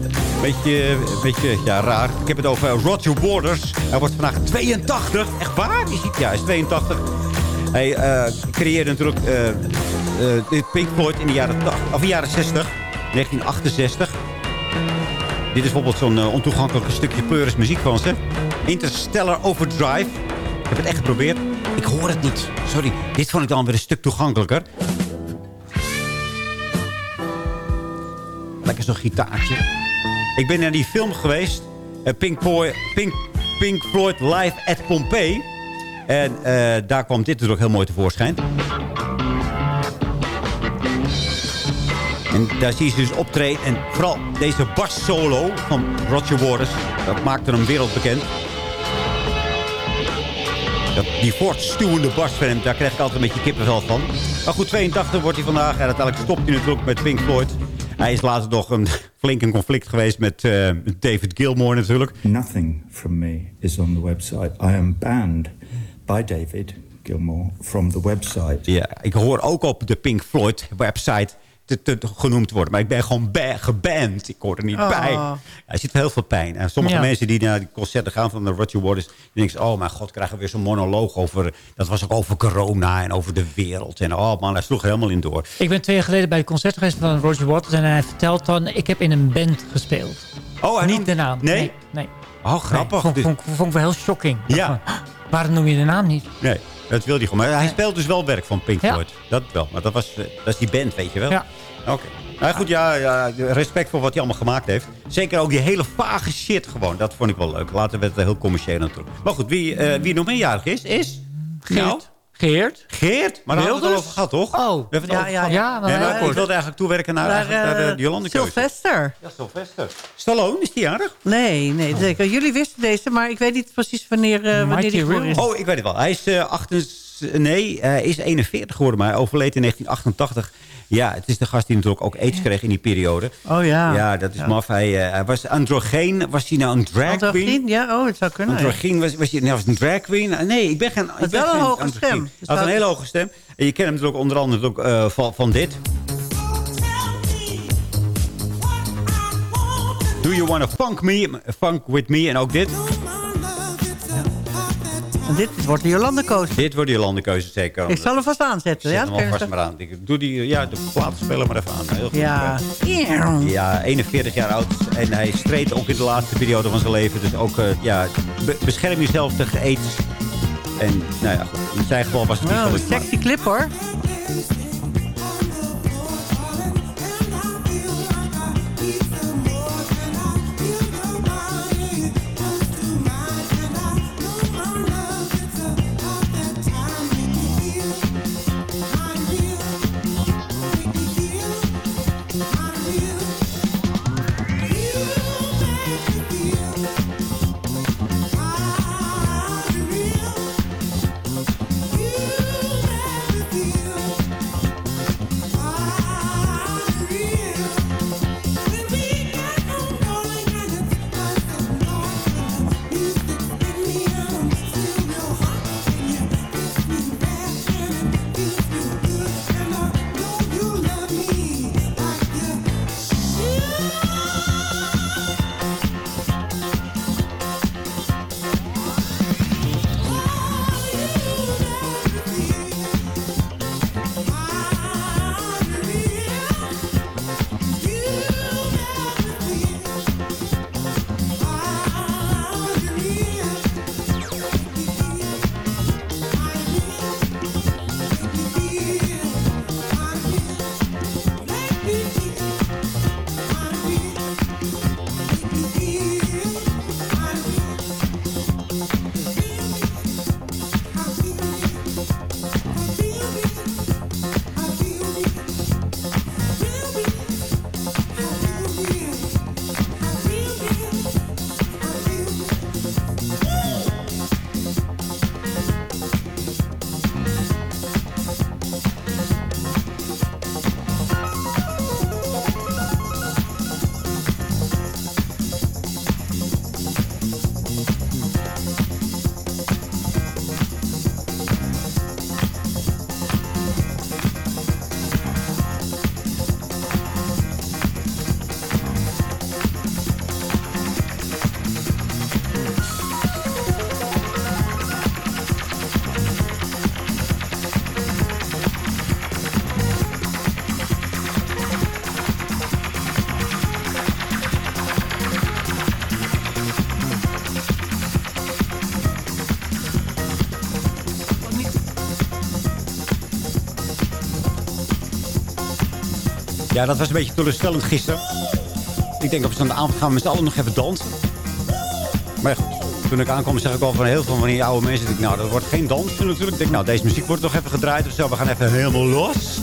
Beetje, beetje ja, raar. Ik heb het over Roger Waters. Hij wordt vandaag 82. Echt waar? Ja, hij is 82. Hij uh, creëerde natuurlijk uh, Pink Floyd in de jaren, 80, of de jaren 60. 1968. Dit is bijvoorbeeld zo'n uh, ontoegankelijk stukje pleuris muziek van ze. Interstellar Overdrive. Ik heb het echt geprobeerd. Ik hoor het niet. Sorry. Dit vond ik dan weer een stuk toegankelijker. Lekker zo'n gitaartje. Ik ben naar die film geweest. Uh, Pink, Floyd, Pink, Pink Floyd Live at Pompeii. En uh, daar kwam dit natuurlijk heel mooi tevoorschijn. En daar zie je ze dus optreden. En vooral deze bassolo van Roger Waters. Dat maakte hem wereldbekend. Dat, die voortstuwende bas van hem, daar krijg ik altijd een beetje kippenvel van. Maar goed, 82 wordt hij vandaag. En uiteindelijk stopt hij natuurlijk met Pink Floyd. Hij is later nog een [LAUGHS] flink een conflict geweest met uh, David Gilmour natuurlijk. Nothing from me is on the website. I am banned by David Gilmour from the website. Ja, ik hoor ook op de Pink Floyd website te, te, genoemd worden. Maar ik ben gewoon geband. Ik hoor er niet Oh. bij. Er zit heel veel pijn. En sommige Ja. mensen die naar die concerten gaan van de Roger Waters... die denken, oh mijn god, krijgen we weer zo'n monoloog over... dat was ook over corona en over de wereld. En oh man, hij sloeg helemaal in door. Ik ben twee jaar geleden bij het concert geweest van Roger Waters. En hij vertelt dan, ik heb in een band gespeeld. Oh, hij Niet noemt- de naam. Nee? Nee. nee. Oh, grappig. Nee, vond, vond, vond ik wel heel shocking. Ja. Waarom noem je de naam niet? Nee. Dat wil hij gewoon. Maar hij speelt dus wel werk van Pink Ja. Floyd. Dat wel. Maar dat, was, eh, dat is die band, weet je wel. Ja. Oké. Nou goed, ja, ja, respect voor wat hij allemaal gemaakt heeft. Zeker ook die hele vage shit gewoon. Dat vond ik wel leuk. Later werd het heel commercieel terug. Maar goed, wie, eh, wie nog meerjarig is, is... Nou, Geert. Geert? Maar daar hadden we het al over gehad, toch? Oh, We hebben het ja, over ja, ja. Eh, ik wilde eigenlijk toewerken naar, Naar, eigenlijk naar de, eh, de Jolande-keuze. Sylvester. Ja, Sylvester. Stallone, is die jarig? Nee, nee, zeker. Jullie wisten deze, maar ik weet niet precies wanneer, eh wanneer die voor is. Oh, ik weet het wel. Hij is, eh 28, nee, hij is 41 geworden, maar hij overleed in 1988. Ja, het is de gast die natuurlijk ook aids kreeg in die periode. Oh ja. Ja, dat is maf. Hij, eh, hij was androgeen. Was hij nou een drag queen? Androgyn? Ja, oh, het zou kunnen. ja. Androgyn, was, was hij nou was een drag queen? Ah, Nee, ik ben geen ik ben wel een hoge stem. Hij had een hele hoge stem. En je kent hem natuurlijk onder andere ook, eh, van, van dit. Do you wanna funk me? Funk with me? En ook dit. Dit wordt de Jolande-koos. Dit wordt die landenkeuze zeker. Ik zal hem vast aanzetten. Zet Ja, hem alvast maar aan. Ik doe die, ja, de platenspeler maar even aan. Heel goed. Ja. Ja, 41 jaar oud. En hij streed ook in de laatste periode van zijn leven. Dus ook, eh, ja, be- bescherm jezelf tegen aids. En, nou ja, goed. In zijn geval was het niet gelukt. maar- sexy clip hoor. Ja, dat was een beetje teleurstellend gisteren. Ik denk op zo'n avond gaan we met z'n allen nog even dansen. Maar ja, goed, toen ik aankwam zeg ik al van heel veel van die oude mensen. Ik, nou, dat wordt geen dansen natuurlijk. Ik denk, nou, deze muziek wordt toch even gedraaid of zo. We gaan even helemaal los.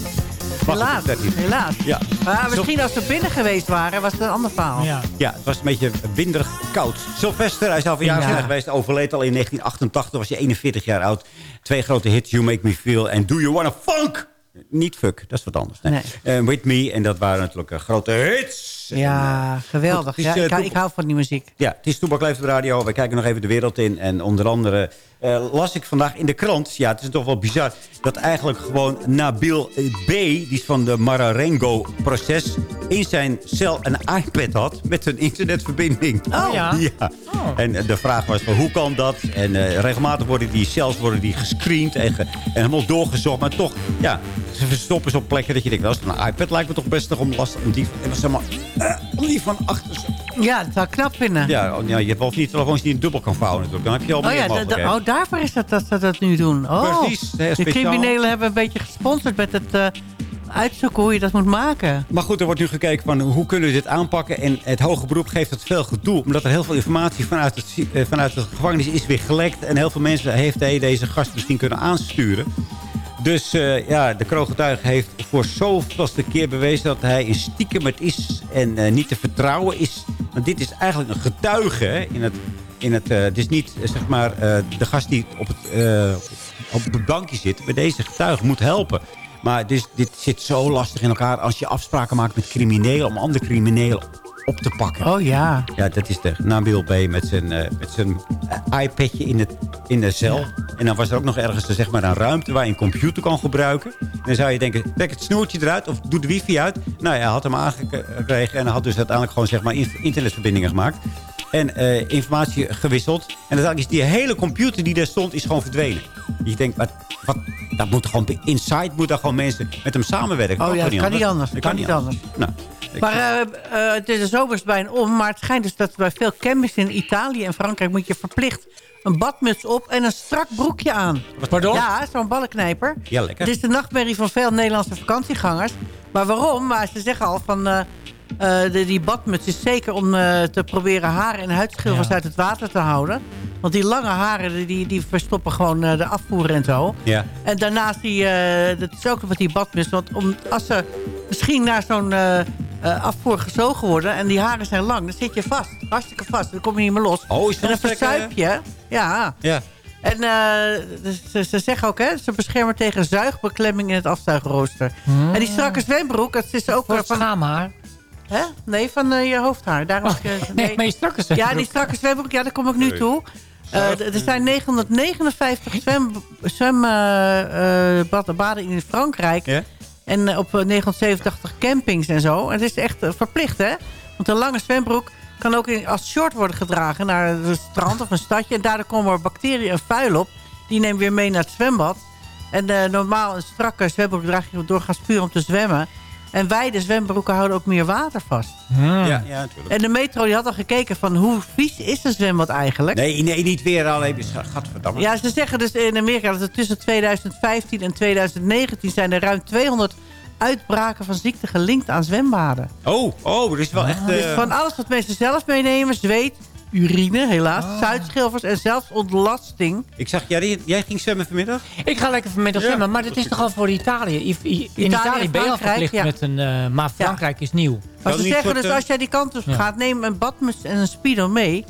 Helaas, dat helaas. Ja. Maar misschien als we binnen geweest waren, was het een ander verhaal. Ja. Ja, het was een beetje winderig koud. Sylvester, hij is al verjaardag Ja. geweest. Overleed al in 1988, was hij 41 jaar oud. Twee grote hits, You Make Me Feel en Do You Wanna Funk? Niet fuck, dat is wat anders. Nee. Eh, With Me, en dat waren natuurlijk eh, grote hits. Ja, geweldig. Goed, het ja, is, ik, eh, hou- ik hou van die muziek. Ja, het is Toebak Leeft op de Radio. We kijken nog even de wereld in. En onder andere eh, las ik vandaag in de krant... ja, het is toch wel bizar... dat eigenlijk gewoon Nabil B... die is van de Mararengo-proces... in zijn cel een iPad had... met een internetverbinding. Oh, ja? [LAUGHS] ja. En eh, de vraag was van hoe kan dat? En eh, regelmatig worden die cells worden die gescreend... En, ge- en helemaal doorgezocht. Maar toch, ja, ze verstoppen ze op plekken... dat je denkt, eens van een iPad lijkt me toch best nog om last... Om die, en dan zeg maar, om die van achter... Ja, dat zou ik knap vinden. Ja, oh, ja, je hebt wel niet telefoons die je dubbel kan vouwen natuurlijk. Dan heb je al Oh meer ja, oh, daarvoor is het dat ze dat nu doen. Oh, Precies, de criminelen hebben een beetje gesponsord met het eh, uitzoeken hoe je dat moet maken. Maar goed, er wordt nu gekeken van hoe kunnen we dit aanpakken. En het hoge beroep geeft het veel gedoe. Omdat er heel veel informatie vanuit, het, eh, vanuit de gevangenis is weer gelekt. En heel veel mensen heeft hij deze gast misschien kunnen aansturen. Dus eh, ja, de kroongetuige heeft voor zoveelste keer bewezen dat hij een stiekem is en eh, niet te vertrouwen is. Want dit is eigenlijk een getuige hè, in het... In het, eh, het is niet zeg maar, de gast die op het, op het bankje zit. Maar deze getuige moet helpen. Maar dit zit zo lastig in elkaar als je afspraken maakt met criminelen... om andere criminelen op te pakken. Oh ja. Ja, dat is de Nabil B. met zijn, eh, met zijn eh, iPadje in, het, in de cel. En dan was er ook nog ergens eh, zeg maar, een ruimte waar je een computer kan gebruiken. En dan zou je denken, trek het snoertje eruit of doe de wifi uit. Nou ja, hij had hem aangekregen en had dus uiteindelijk gewoon zeg maar, in- internetverbindingen gemaakt. En informatie gewisseld. En uiteindelijk is die hele computer die daar stond, is gewoon verdwenen. Je denkt, wat, wat, dat moet gewoon, inside moet daar gewoon mensen met hem samenwerken. Oh ja, dat kan niet anders. Dat kan niet anders. Nou, ik- Maar eh, eh, het is de zomer is bijna om. Maar het schijnt dus dat bij veel campings in Italië en Frankrijk... moet je verplicht een badmuts op en een strak broekje aan. Pardon? Ja, zo'n ballenknijper. Ja, lekker. Het is de nachtmerrie van veel Nederlandse vakantiegangers. Maar waarom? Maar ze zeggen al van... eh, de, die badmuts is zeker om te proberen haren en huidschilfers Ja. uit het water te houden. Want die lange haren die- die, verstoppen gewoon de afvoer en zo. ja. En daarnaast, die, dat is ook nog met die badmuts. Want om, als ze misschien naar zo'n eh, eh, afvoer gezogen worden... en die haren zijn lang, dan zit je vast. Hartstikke vast. Dan kom je niet meer los. Oh, is en dat dan lekker, verzuip je. Ja. Ja. En eh, ze, ze zeggen ook, hè, ze beschermen tegen zuigbeklemming in het afzuigrooster. En die strakke zwembroek, dat is ook Voor eh, van... schaamhaar. Hè? Nee, van je hoofdhaar. Daarom, Oh, [LAUGHS] nee, maar je strakke zwembroek. Ja, die strakke zwembroek, ja, daar kom ik nu Nee. toe. Eh, er zijn 959 zwembaden baden in Frankrijk. Ja? En eh, op eh, 987 campings en zo. Het is echt eh, verplicht, hè? Want een lange zwembroek kan ook als short worden gedragen naar het strand of een stadje. En daardoor komen er bacteriën en vuil op. Die neem je weer mee naar het zwembad. En eh, normaal een strakke zwembroek draag je doorgaans puur om te zwemmen. En wijde zwembroeken houden ook meer water vast. Ja, ja, natuurlijk. En de metro die had al gekeken van hoe vies is een zwembad eigenlijk. Nee, nee, niet weer alleen. Gadverdamme. Ja, ze zeggen dus in Amerika dat er tussen 2015 en 2019 zijn er ruim 200 uitbraken van ziekte gelinkt aan zwembaden. Oh, oh, er is wel echt... Dus eh, van alles wat mensen zelf meenemen, zweet, urine helaas, zuidschilfers en zelfs ontlasting. Ik zag, jij, jij ging zwemmen vanmiddag? Ik ga lekker vanmiddag Ja. zwemmen, maar dit is toch al voor Italië. I- I- In Italië, Italië ben je al Frankrijk, verplicht ja. met een... eh, maar Frankrijk is nieuw. Maar ze zeggen dus als jij die kant op Ja. gaat, neem een badmuts en een speedo mee.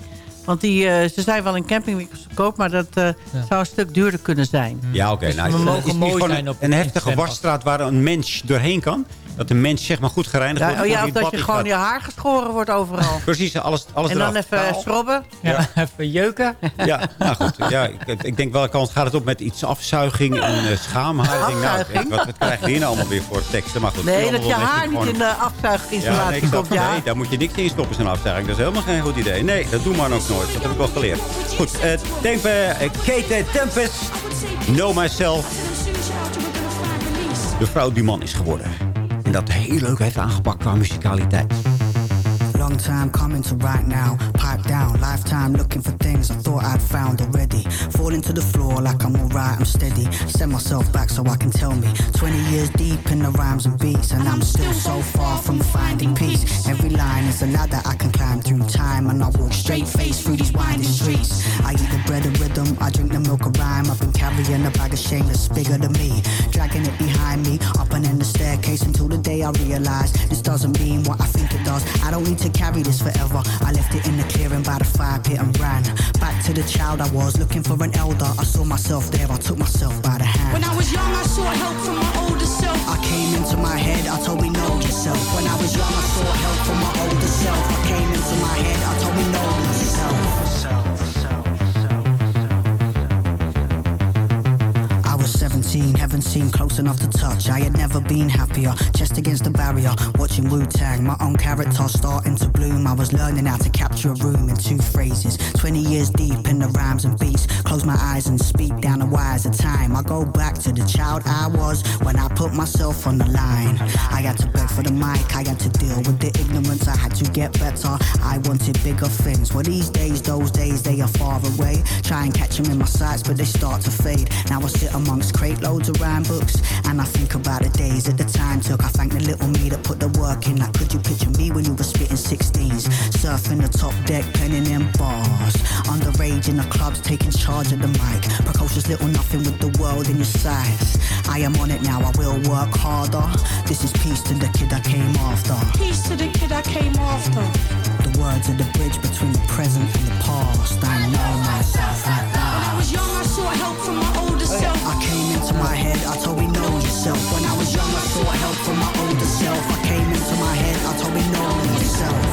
Want die, eh, ze zijn wel in campingwinkels te koop, maar dat eh, zou een stuk duurder kunnen zijn. Ja, oké. Dus nou, we mogen mooi zijn op een heftige wasstraat waar een mens doorheen kan. Dat een mens zeg maar goed gereinigd Ja, wordt. oh ja, of dat je gewoon je haar geschoren wordt overal. [LAUGHS] Precies, alles, alles En dan eraf. even Kaal. schrobben. Ja, [LAUGHS] even jeuken. Ja, nou goed. Ja, ik, ik denk welke kant gaat het op met iets afzuiging en uh, schaamhaar. Ik denk, nou, Afzuiging? wat, wat krijg je hier nou allemaal weer voor teksten? Maar goed, Nee, dat je haar niet gewoon- in de Ja, afzuiginstallatie nee, ik snap- komt. Ja. nee, daar moet je niks in stoppen, zo'n afzuiging. Dat is helemaal geen goed idee. Nee, dat doen we ook nooit. Dat heb ik wel geleerd. Goed, eh denk bij eh, Kate Tempest. Know Myself. De vrouw die man is geworden. En dat heel leuk heeft aangepakt qua muzikaliteit. Long time coming to right now. Pipe down, lifetime looking for things I thought I'd found already. Falling to the floor like I'm alright, I'm steady. Set myself back so I can tell me. 20 years deep in the rhymes and beats, and I'm still so far from finding peace. Every line is a ladder I can climb through time, and I walk straight face through these winding streets. I eat the bread of rhythm, I drink the milk of rhyme. I've been carrying a bag of shame that's bigger than me. Dragging it behind me, up and in the staircase until the day I realize this doesn't mean what I think it does. I don't need to carry this forever. I left it in the clearing by the fire pit and ran back to the child I was, looking for an elder. I saw myself there, I took myself by the hand. When I was young, I sought help from my older self. I came into my head, I told me know yourself. When I was young, I sought help from my older self. I came into my head, I told me know 17, heaven seemed close enough to touch. I had never been happier, chest against the barrier, watching Wu Tang. My own character starting to bloom. I was learning how to capture a room in two phrases. 20 years deep in the rhymes and beats. Close my eyes and speak down the wires of time. I go back to the child I was when I put myself on the line. I had to beg for the mic, I had to deal with the ignorance. I had to get better. I wanted bigger things. Well, these days, those days, they are far away. Try and catch them in my sights, but they start to fade. Now I sit amongst crate loads of rhyme books, and I think about the days that the time took. I thank the little me that put the work in. Like, could you picture me when you were spitting 16s? Surfing the top deck, penning in bars. Underage in the clubs, taking charge of the mic. Precocious little nothing with the world in your sights. I am on it now, I will work harder. This is peace to the kid I came after. Peace to the kid I came after. The words are the bridge between the present and the past. I know myself like When I was young, I sought help from my self. Into my head, I told me know yourself. When I was young, I sought help from my older self. I came into my head, I told me know yourself.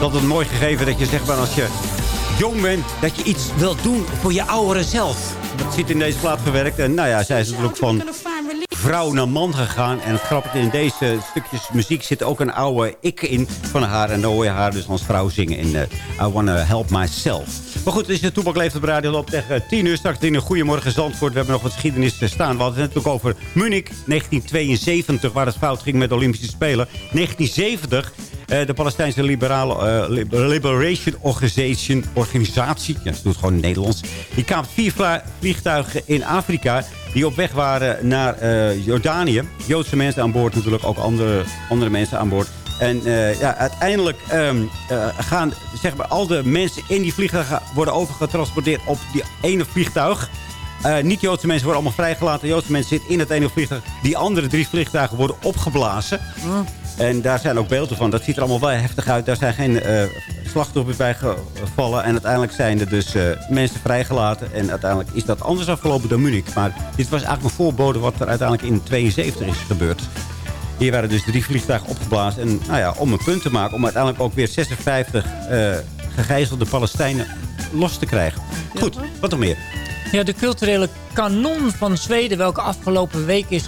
Dat is mooi gegeven dat je zeg maar als je jong bent... dat je iets wilt doen voor je oudere zelf. Dat zit in deze plaat verwerkt. En nou ja, zij is natuurlijk van vrouw naar man gegaan. En het grappige in deze stukjes muziek zit ook een oude ik in van haar. En dan hoor je haar dus als vrouw zingen in eh, I Wanna Help Myself. Maar goed, het is de Toepak Leeft op Radio loopt tegen 10 uur. Straks in een Goedemorgen Zandvoort. We hebben nog wat geschiedenis te staan. We hadden het ook over Munich 1972, waar het fout ging met de Olympische Spelen. 1970... eh, de Palestijnse Liberale, eh, Lib- Liberation Organization, organisatie, ja, ze doet gewoon Nederlands. Die kaapt vier vliegtuigen in Afrika die op weg waren naar eh, Jordanië. Joodse mensen aan boord, natuurlijk ook andere, andere mensen aan boord. En ja, uiteindelijk ehm, eh, gaan zeg maar, al de mensen in die vliegtuigen worden overgetransporteerd op die ene vliegtuig. Niet-Joodse mensen worden allemaal vrijgelaten. Joodse mensen zitten in het ene vliegtuig. Die andere drie vliegtuigen worden opgeblazen. En daar zijn ook beelden van. Dat ziet er allemaal wel heftig uit. Daar zijn geen eh, slachtoffers bij gevallen. En uiteindelijk zijn er dus eh, mensen vrijgelaten. En uiteindelijk is dat anders afgelopen dan Munich. Maar dit was eigenlijk een voorbode wat er uiteindelijk in 72 is gebeurd. Hier waren dus drie vliegtuigen opgeblazen. En nou ja, om een punt te maken. Om uiteindelijk ook weer 56 eh gegijzelde Palestijnen los te krijgen. Goed, wat nog meer? Ja, de culturele kanon van Zweden, welke afgelopen week is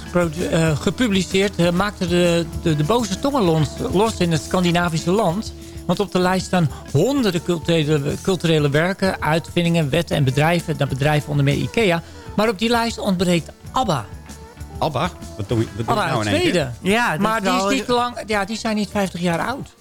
eh, gepubliceerd... eh, maakte de, de, de boze tongen los, los in het Scandinavische land. Want op de lijst staan honderden culturele, culturele werken, uitvindingen, wetten en bedrijven. Dat bedrijven onder meer Ikea. Maar op die lijst ontbreekt ABBA. Abba? Wat doe je, wat ABBA nou uit in één keer? Zweden. Ja, dat maar is die, is niet te lang, ja, die zijn niet 50 jaar oud.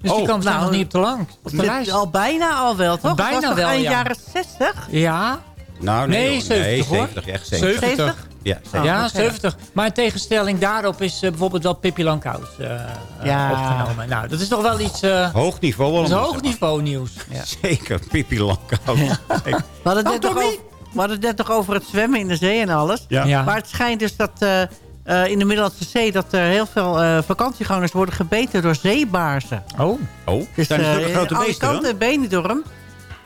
Dus Oh, die kan staan nou, nog niet op de, lang, op de lijst. Al bijna al wel, toch? Bijna wel, eind ja. jaren 60? Ja, Nou, nee, Nee, joh. 70 nee, hoor. 70, echt 70. 70. Ja, 70. ja, oké. 70. Maar in tegenstelling daarop is eh, bijvoorbeeld wel Pippi Langkous eh, eh, Ja. opgenomen. Nou, dat is toch wel iets... eh Hoog niveau dat is hoog niveau nieuws. Ja. [LAUGHS] Zeker, Pippi Langkous. [LAUGHS] We hadden, het net Oh, nog Tommy! over, we hadden het net nog over het zwemmen in de zee en alles. Ja. Ja. Maar het schijnt dus dat eh, eh, in de Middellandse Zee... dat er heel veel eh, vakantiegangers worden gebeten door zeebaarzen. Oh. Oh, Dus zijn er grote alle beesten kanten Benidorm.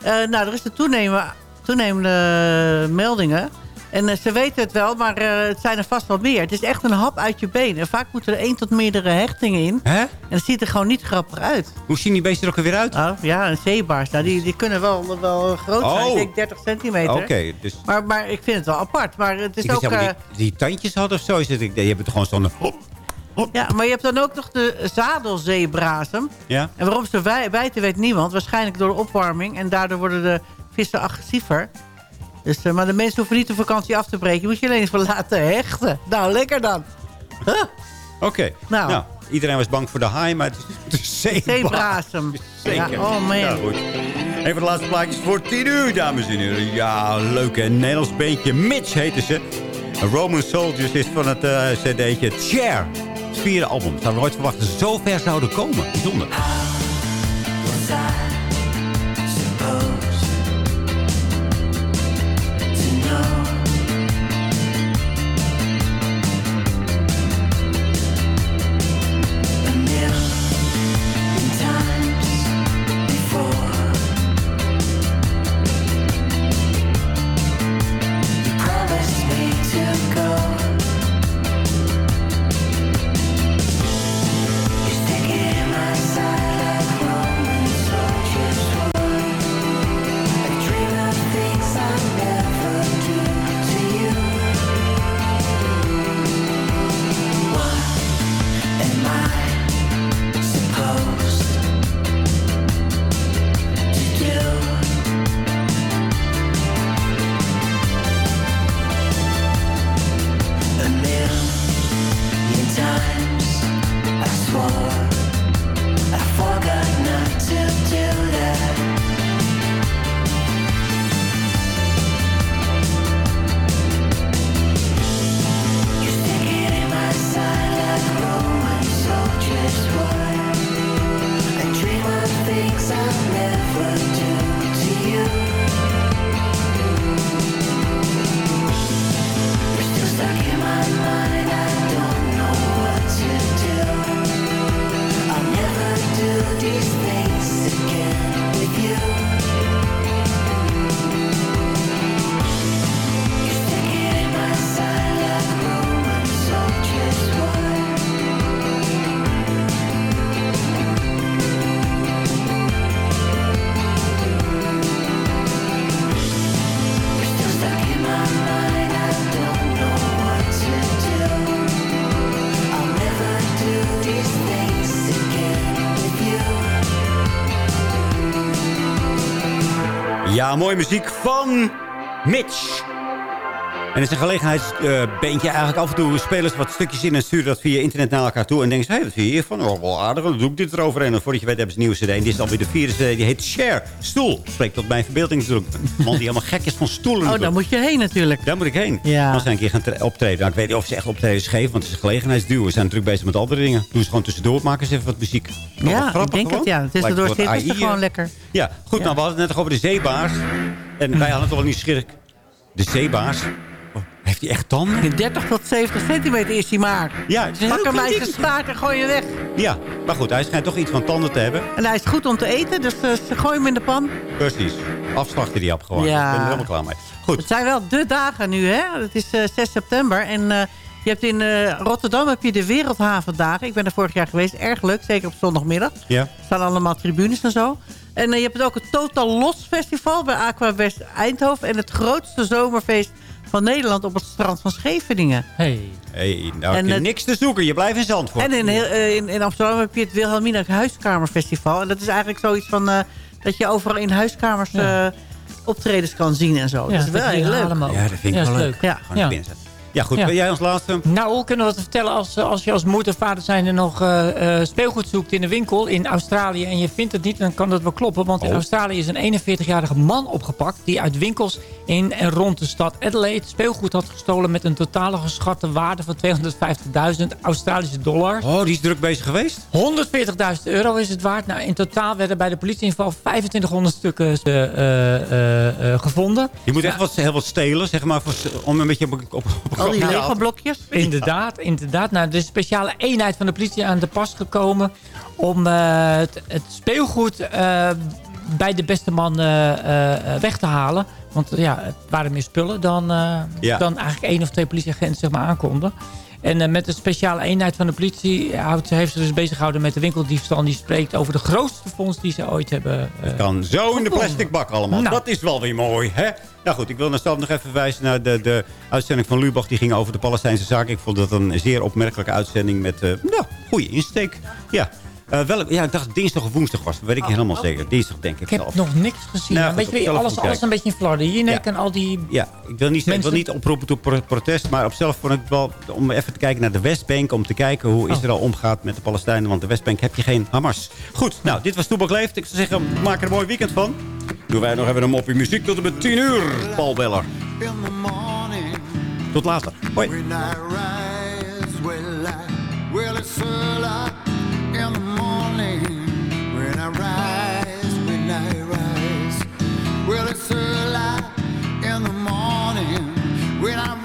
Eh nou, er is een toeneme, toenemende meldingen. En eh, ze weten het wel, maar eh, het zijn er vast wel meer. Het is echt een hap uit je been. En vaak moeten er één tot meerdere hechtingen in. Hè? En het ziet er gewoon niet grappig uit. Hoe zien die beesten er ook weer uit? Nou, ja, een zeebaars. Nou, die, die kunnen wel, wel groot zijn. Oh. Ik denk 30 centimeter. Oké, dus... Maar, maar ik vind het wel apart. Maar het is Ik ook... eh, die tandjes hadden of zo. Is het, ik, je hebt het gewoon zo'n... ja, maar je hebt dan ook nog de zadelzeebrazen. Ja? En waarom ze wij- bijten weet niemand. Waarschijnlijk door de opwarming. En daardoor worden de vissen agressiever. Dus, eh, maar de mensen hoeven niet de vakantie af te breken. Je moet je alleen eens laten hechten. Nou, lekker dan. Huh? Oké. Nou. Nou, iedereen was bang voor de haai, maar het is de. [LAUGHS] Zeebrasem. [LAUGHS] Zeker. Ja, oh man. Ja, goed. Even de laatste plaatjes voor 10 uur, dames en heren. Ja, leuk hè. Nederlands beentje. Mitch heette ze. Roman Soldiers is van het eh, cd'tje Chair. Het vierde album. Zouden we nooit verwachten zo ver zouden komen. Bijzonder. Mooie muziek van Mitch. En het is een gelegenheidsbeentje. Eigenlijk af en toe spelen ze wat stukjes in en sturen dat via internet naar elkaar toe. En denken ze, hé, wat vind je hiervan? Oh, wel aardig, dan doe ik dit erover. En voordat je weet hebben ze een nieuwe cd. En dit is alweer de vierde cd. Die heet Share. Stoel. Spreekt tot mijn verbeelding natuurlijk. Een man die helemaal gek is van stoelen. Oh, daar natuurlijk. moet je heen natuurlijk. Daar moet ik heen. Ja. Als ze een keer gaan optreden. Nou, ik weet niet of ze echt optredens geven, want het is een gelegenheidsduo. Ze zijn natuurlijk bezig met andere dingen. Doen ze gewoon tussendoor, maken ze even wat muziek. Ja, wat ik denk het, gewoon. ja. Het is Lijkt erdoor wat zitten er gewoon eh. lekker. Ja, goed. Nou, we hadden het net over de zeebaars. En wij hadden het al nieuwsgierig. De zeebaars. Heeft hij echt tanden? 30 tot 70 centimeter is hij maar. Ja, het is een Pak hem bij zijn staart en gooi je weg. Ja, maar goed, hij schijnt toch iets van tanden te hebben. En hij is goed om te eten, dus eh, ze gooi hem in de pan. Precies. Afslachten die op gewoon. Ja. Ik ben er helemaal klaar mee. Goed. Het zijn wel de dagen nu, hè? Het is eh, 6 september en eh, je hebt in eh, Rotterdam heb je de Wereldhavendagen. Ik ben er vorig jaar geweest. Erg leuk, zeker op zondagmiddag. Ja. Er staan allemaal tribunes en zo. En eh, je hebt ook het Total Los Festival bij Aqua West Eindhoven. En het grootste zomerfeest van Nederland op het strand van Scheveningen. Hey. Hey, nou En heb je niks te zoeken. Je blijft in Zandvoort. En in, heel- eh, in, in Amsterdam heb je het Wilhelmina Huiskamerfestival. En dat is eigenlijk zoiets van eh, dat je overal in huiskamers Ja. eh, optredens kan zien en zo. Ja, dat is wel heel leuk. Ja, dat vind ik Ja, wel leuk. leuk. Ja. Gewoon Ja. Ja, goed. Ja. Ben jij als laatste? Nou, kunnen we wat vertellen als, als je als moeder vader zijn en nog eh, eh, speelgoed zoekt in de winkel in Australië en je vindt het niet, dan kan dat wel kloppen. Want in Oh. Australië is een 41-jarige man opgepakt die uit winkels in en rond de stad Adelaide speelgoed had gestolen met een totale geschatte waarde van 250.000 Australische dollars. Oh, die is druk bezig geweest? 140.000 euro is het waard. Nou, in totaal werden bij de politieinval 2500 stukken eh, eh, eh, eh, gevonden. Je moet echt wat, heel wat stelen, zeg maar, voor, om een beetje op, op, op Al die Nou, Lego-blokjes. Inderdaad, inderdaad. Nou, er is een speciale eenheid van de politie aan de pas gekomen... om eh, het, het speelgoed eh, bij de beste man eh, eh, weg te halen. Want ja, het waren meer spullen dan, eh, Ja. dan eigenlijk één of twee politieagenten zeg maar, aankonden. En eh, met de speciale eenheid van de politie houdt, heeft ze dus bezig gehouden met de winkeldiefstal. Die spreekt over de grootste fonds die ze ooit hebben eh, kan zo in de plastic bak allemaal. Nou. Dat is wel weer mooi, hè? Nou goed, ik wil zelf nog even verwijzen naar de, de uitzending van Lubach. Die ging over de Palestijnse zaak. Ik vond dat een zeer opmerkelijke uitzending met, eh nou, goede insteek. Ja. Eh, wel, ja, ik dacht dinsdag of woensdag was. Dat weet ik niet helemaal zeker. Dinsdag denk ik, Ik heb zelf. nog niks gezien. Nou, een goed, beetje, zelf alles, alles een beetje in Florida. Hier Ja. en al die Ja, ik wil niet, ik wil niet oproepen tot pro- protest. Maar op zelf vond ik het wel om even te kijken naar de Westbank. Om te kijken hoe Oh. Israël omgaat met de Palestijnen. Want de Westbank heb je geen Hamas. Goed, nou, dit was Toebak Leeft. Ik zou zeggen, maak er een mooi weekend van. Doen wij nog even een moppie muziek tot en met 10 uur. Paul Beller. Tot later. Hoi. I rise, when I rise, well, it's early in the morning. When I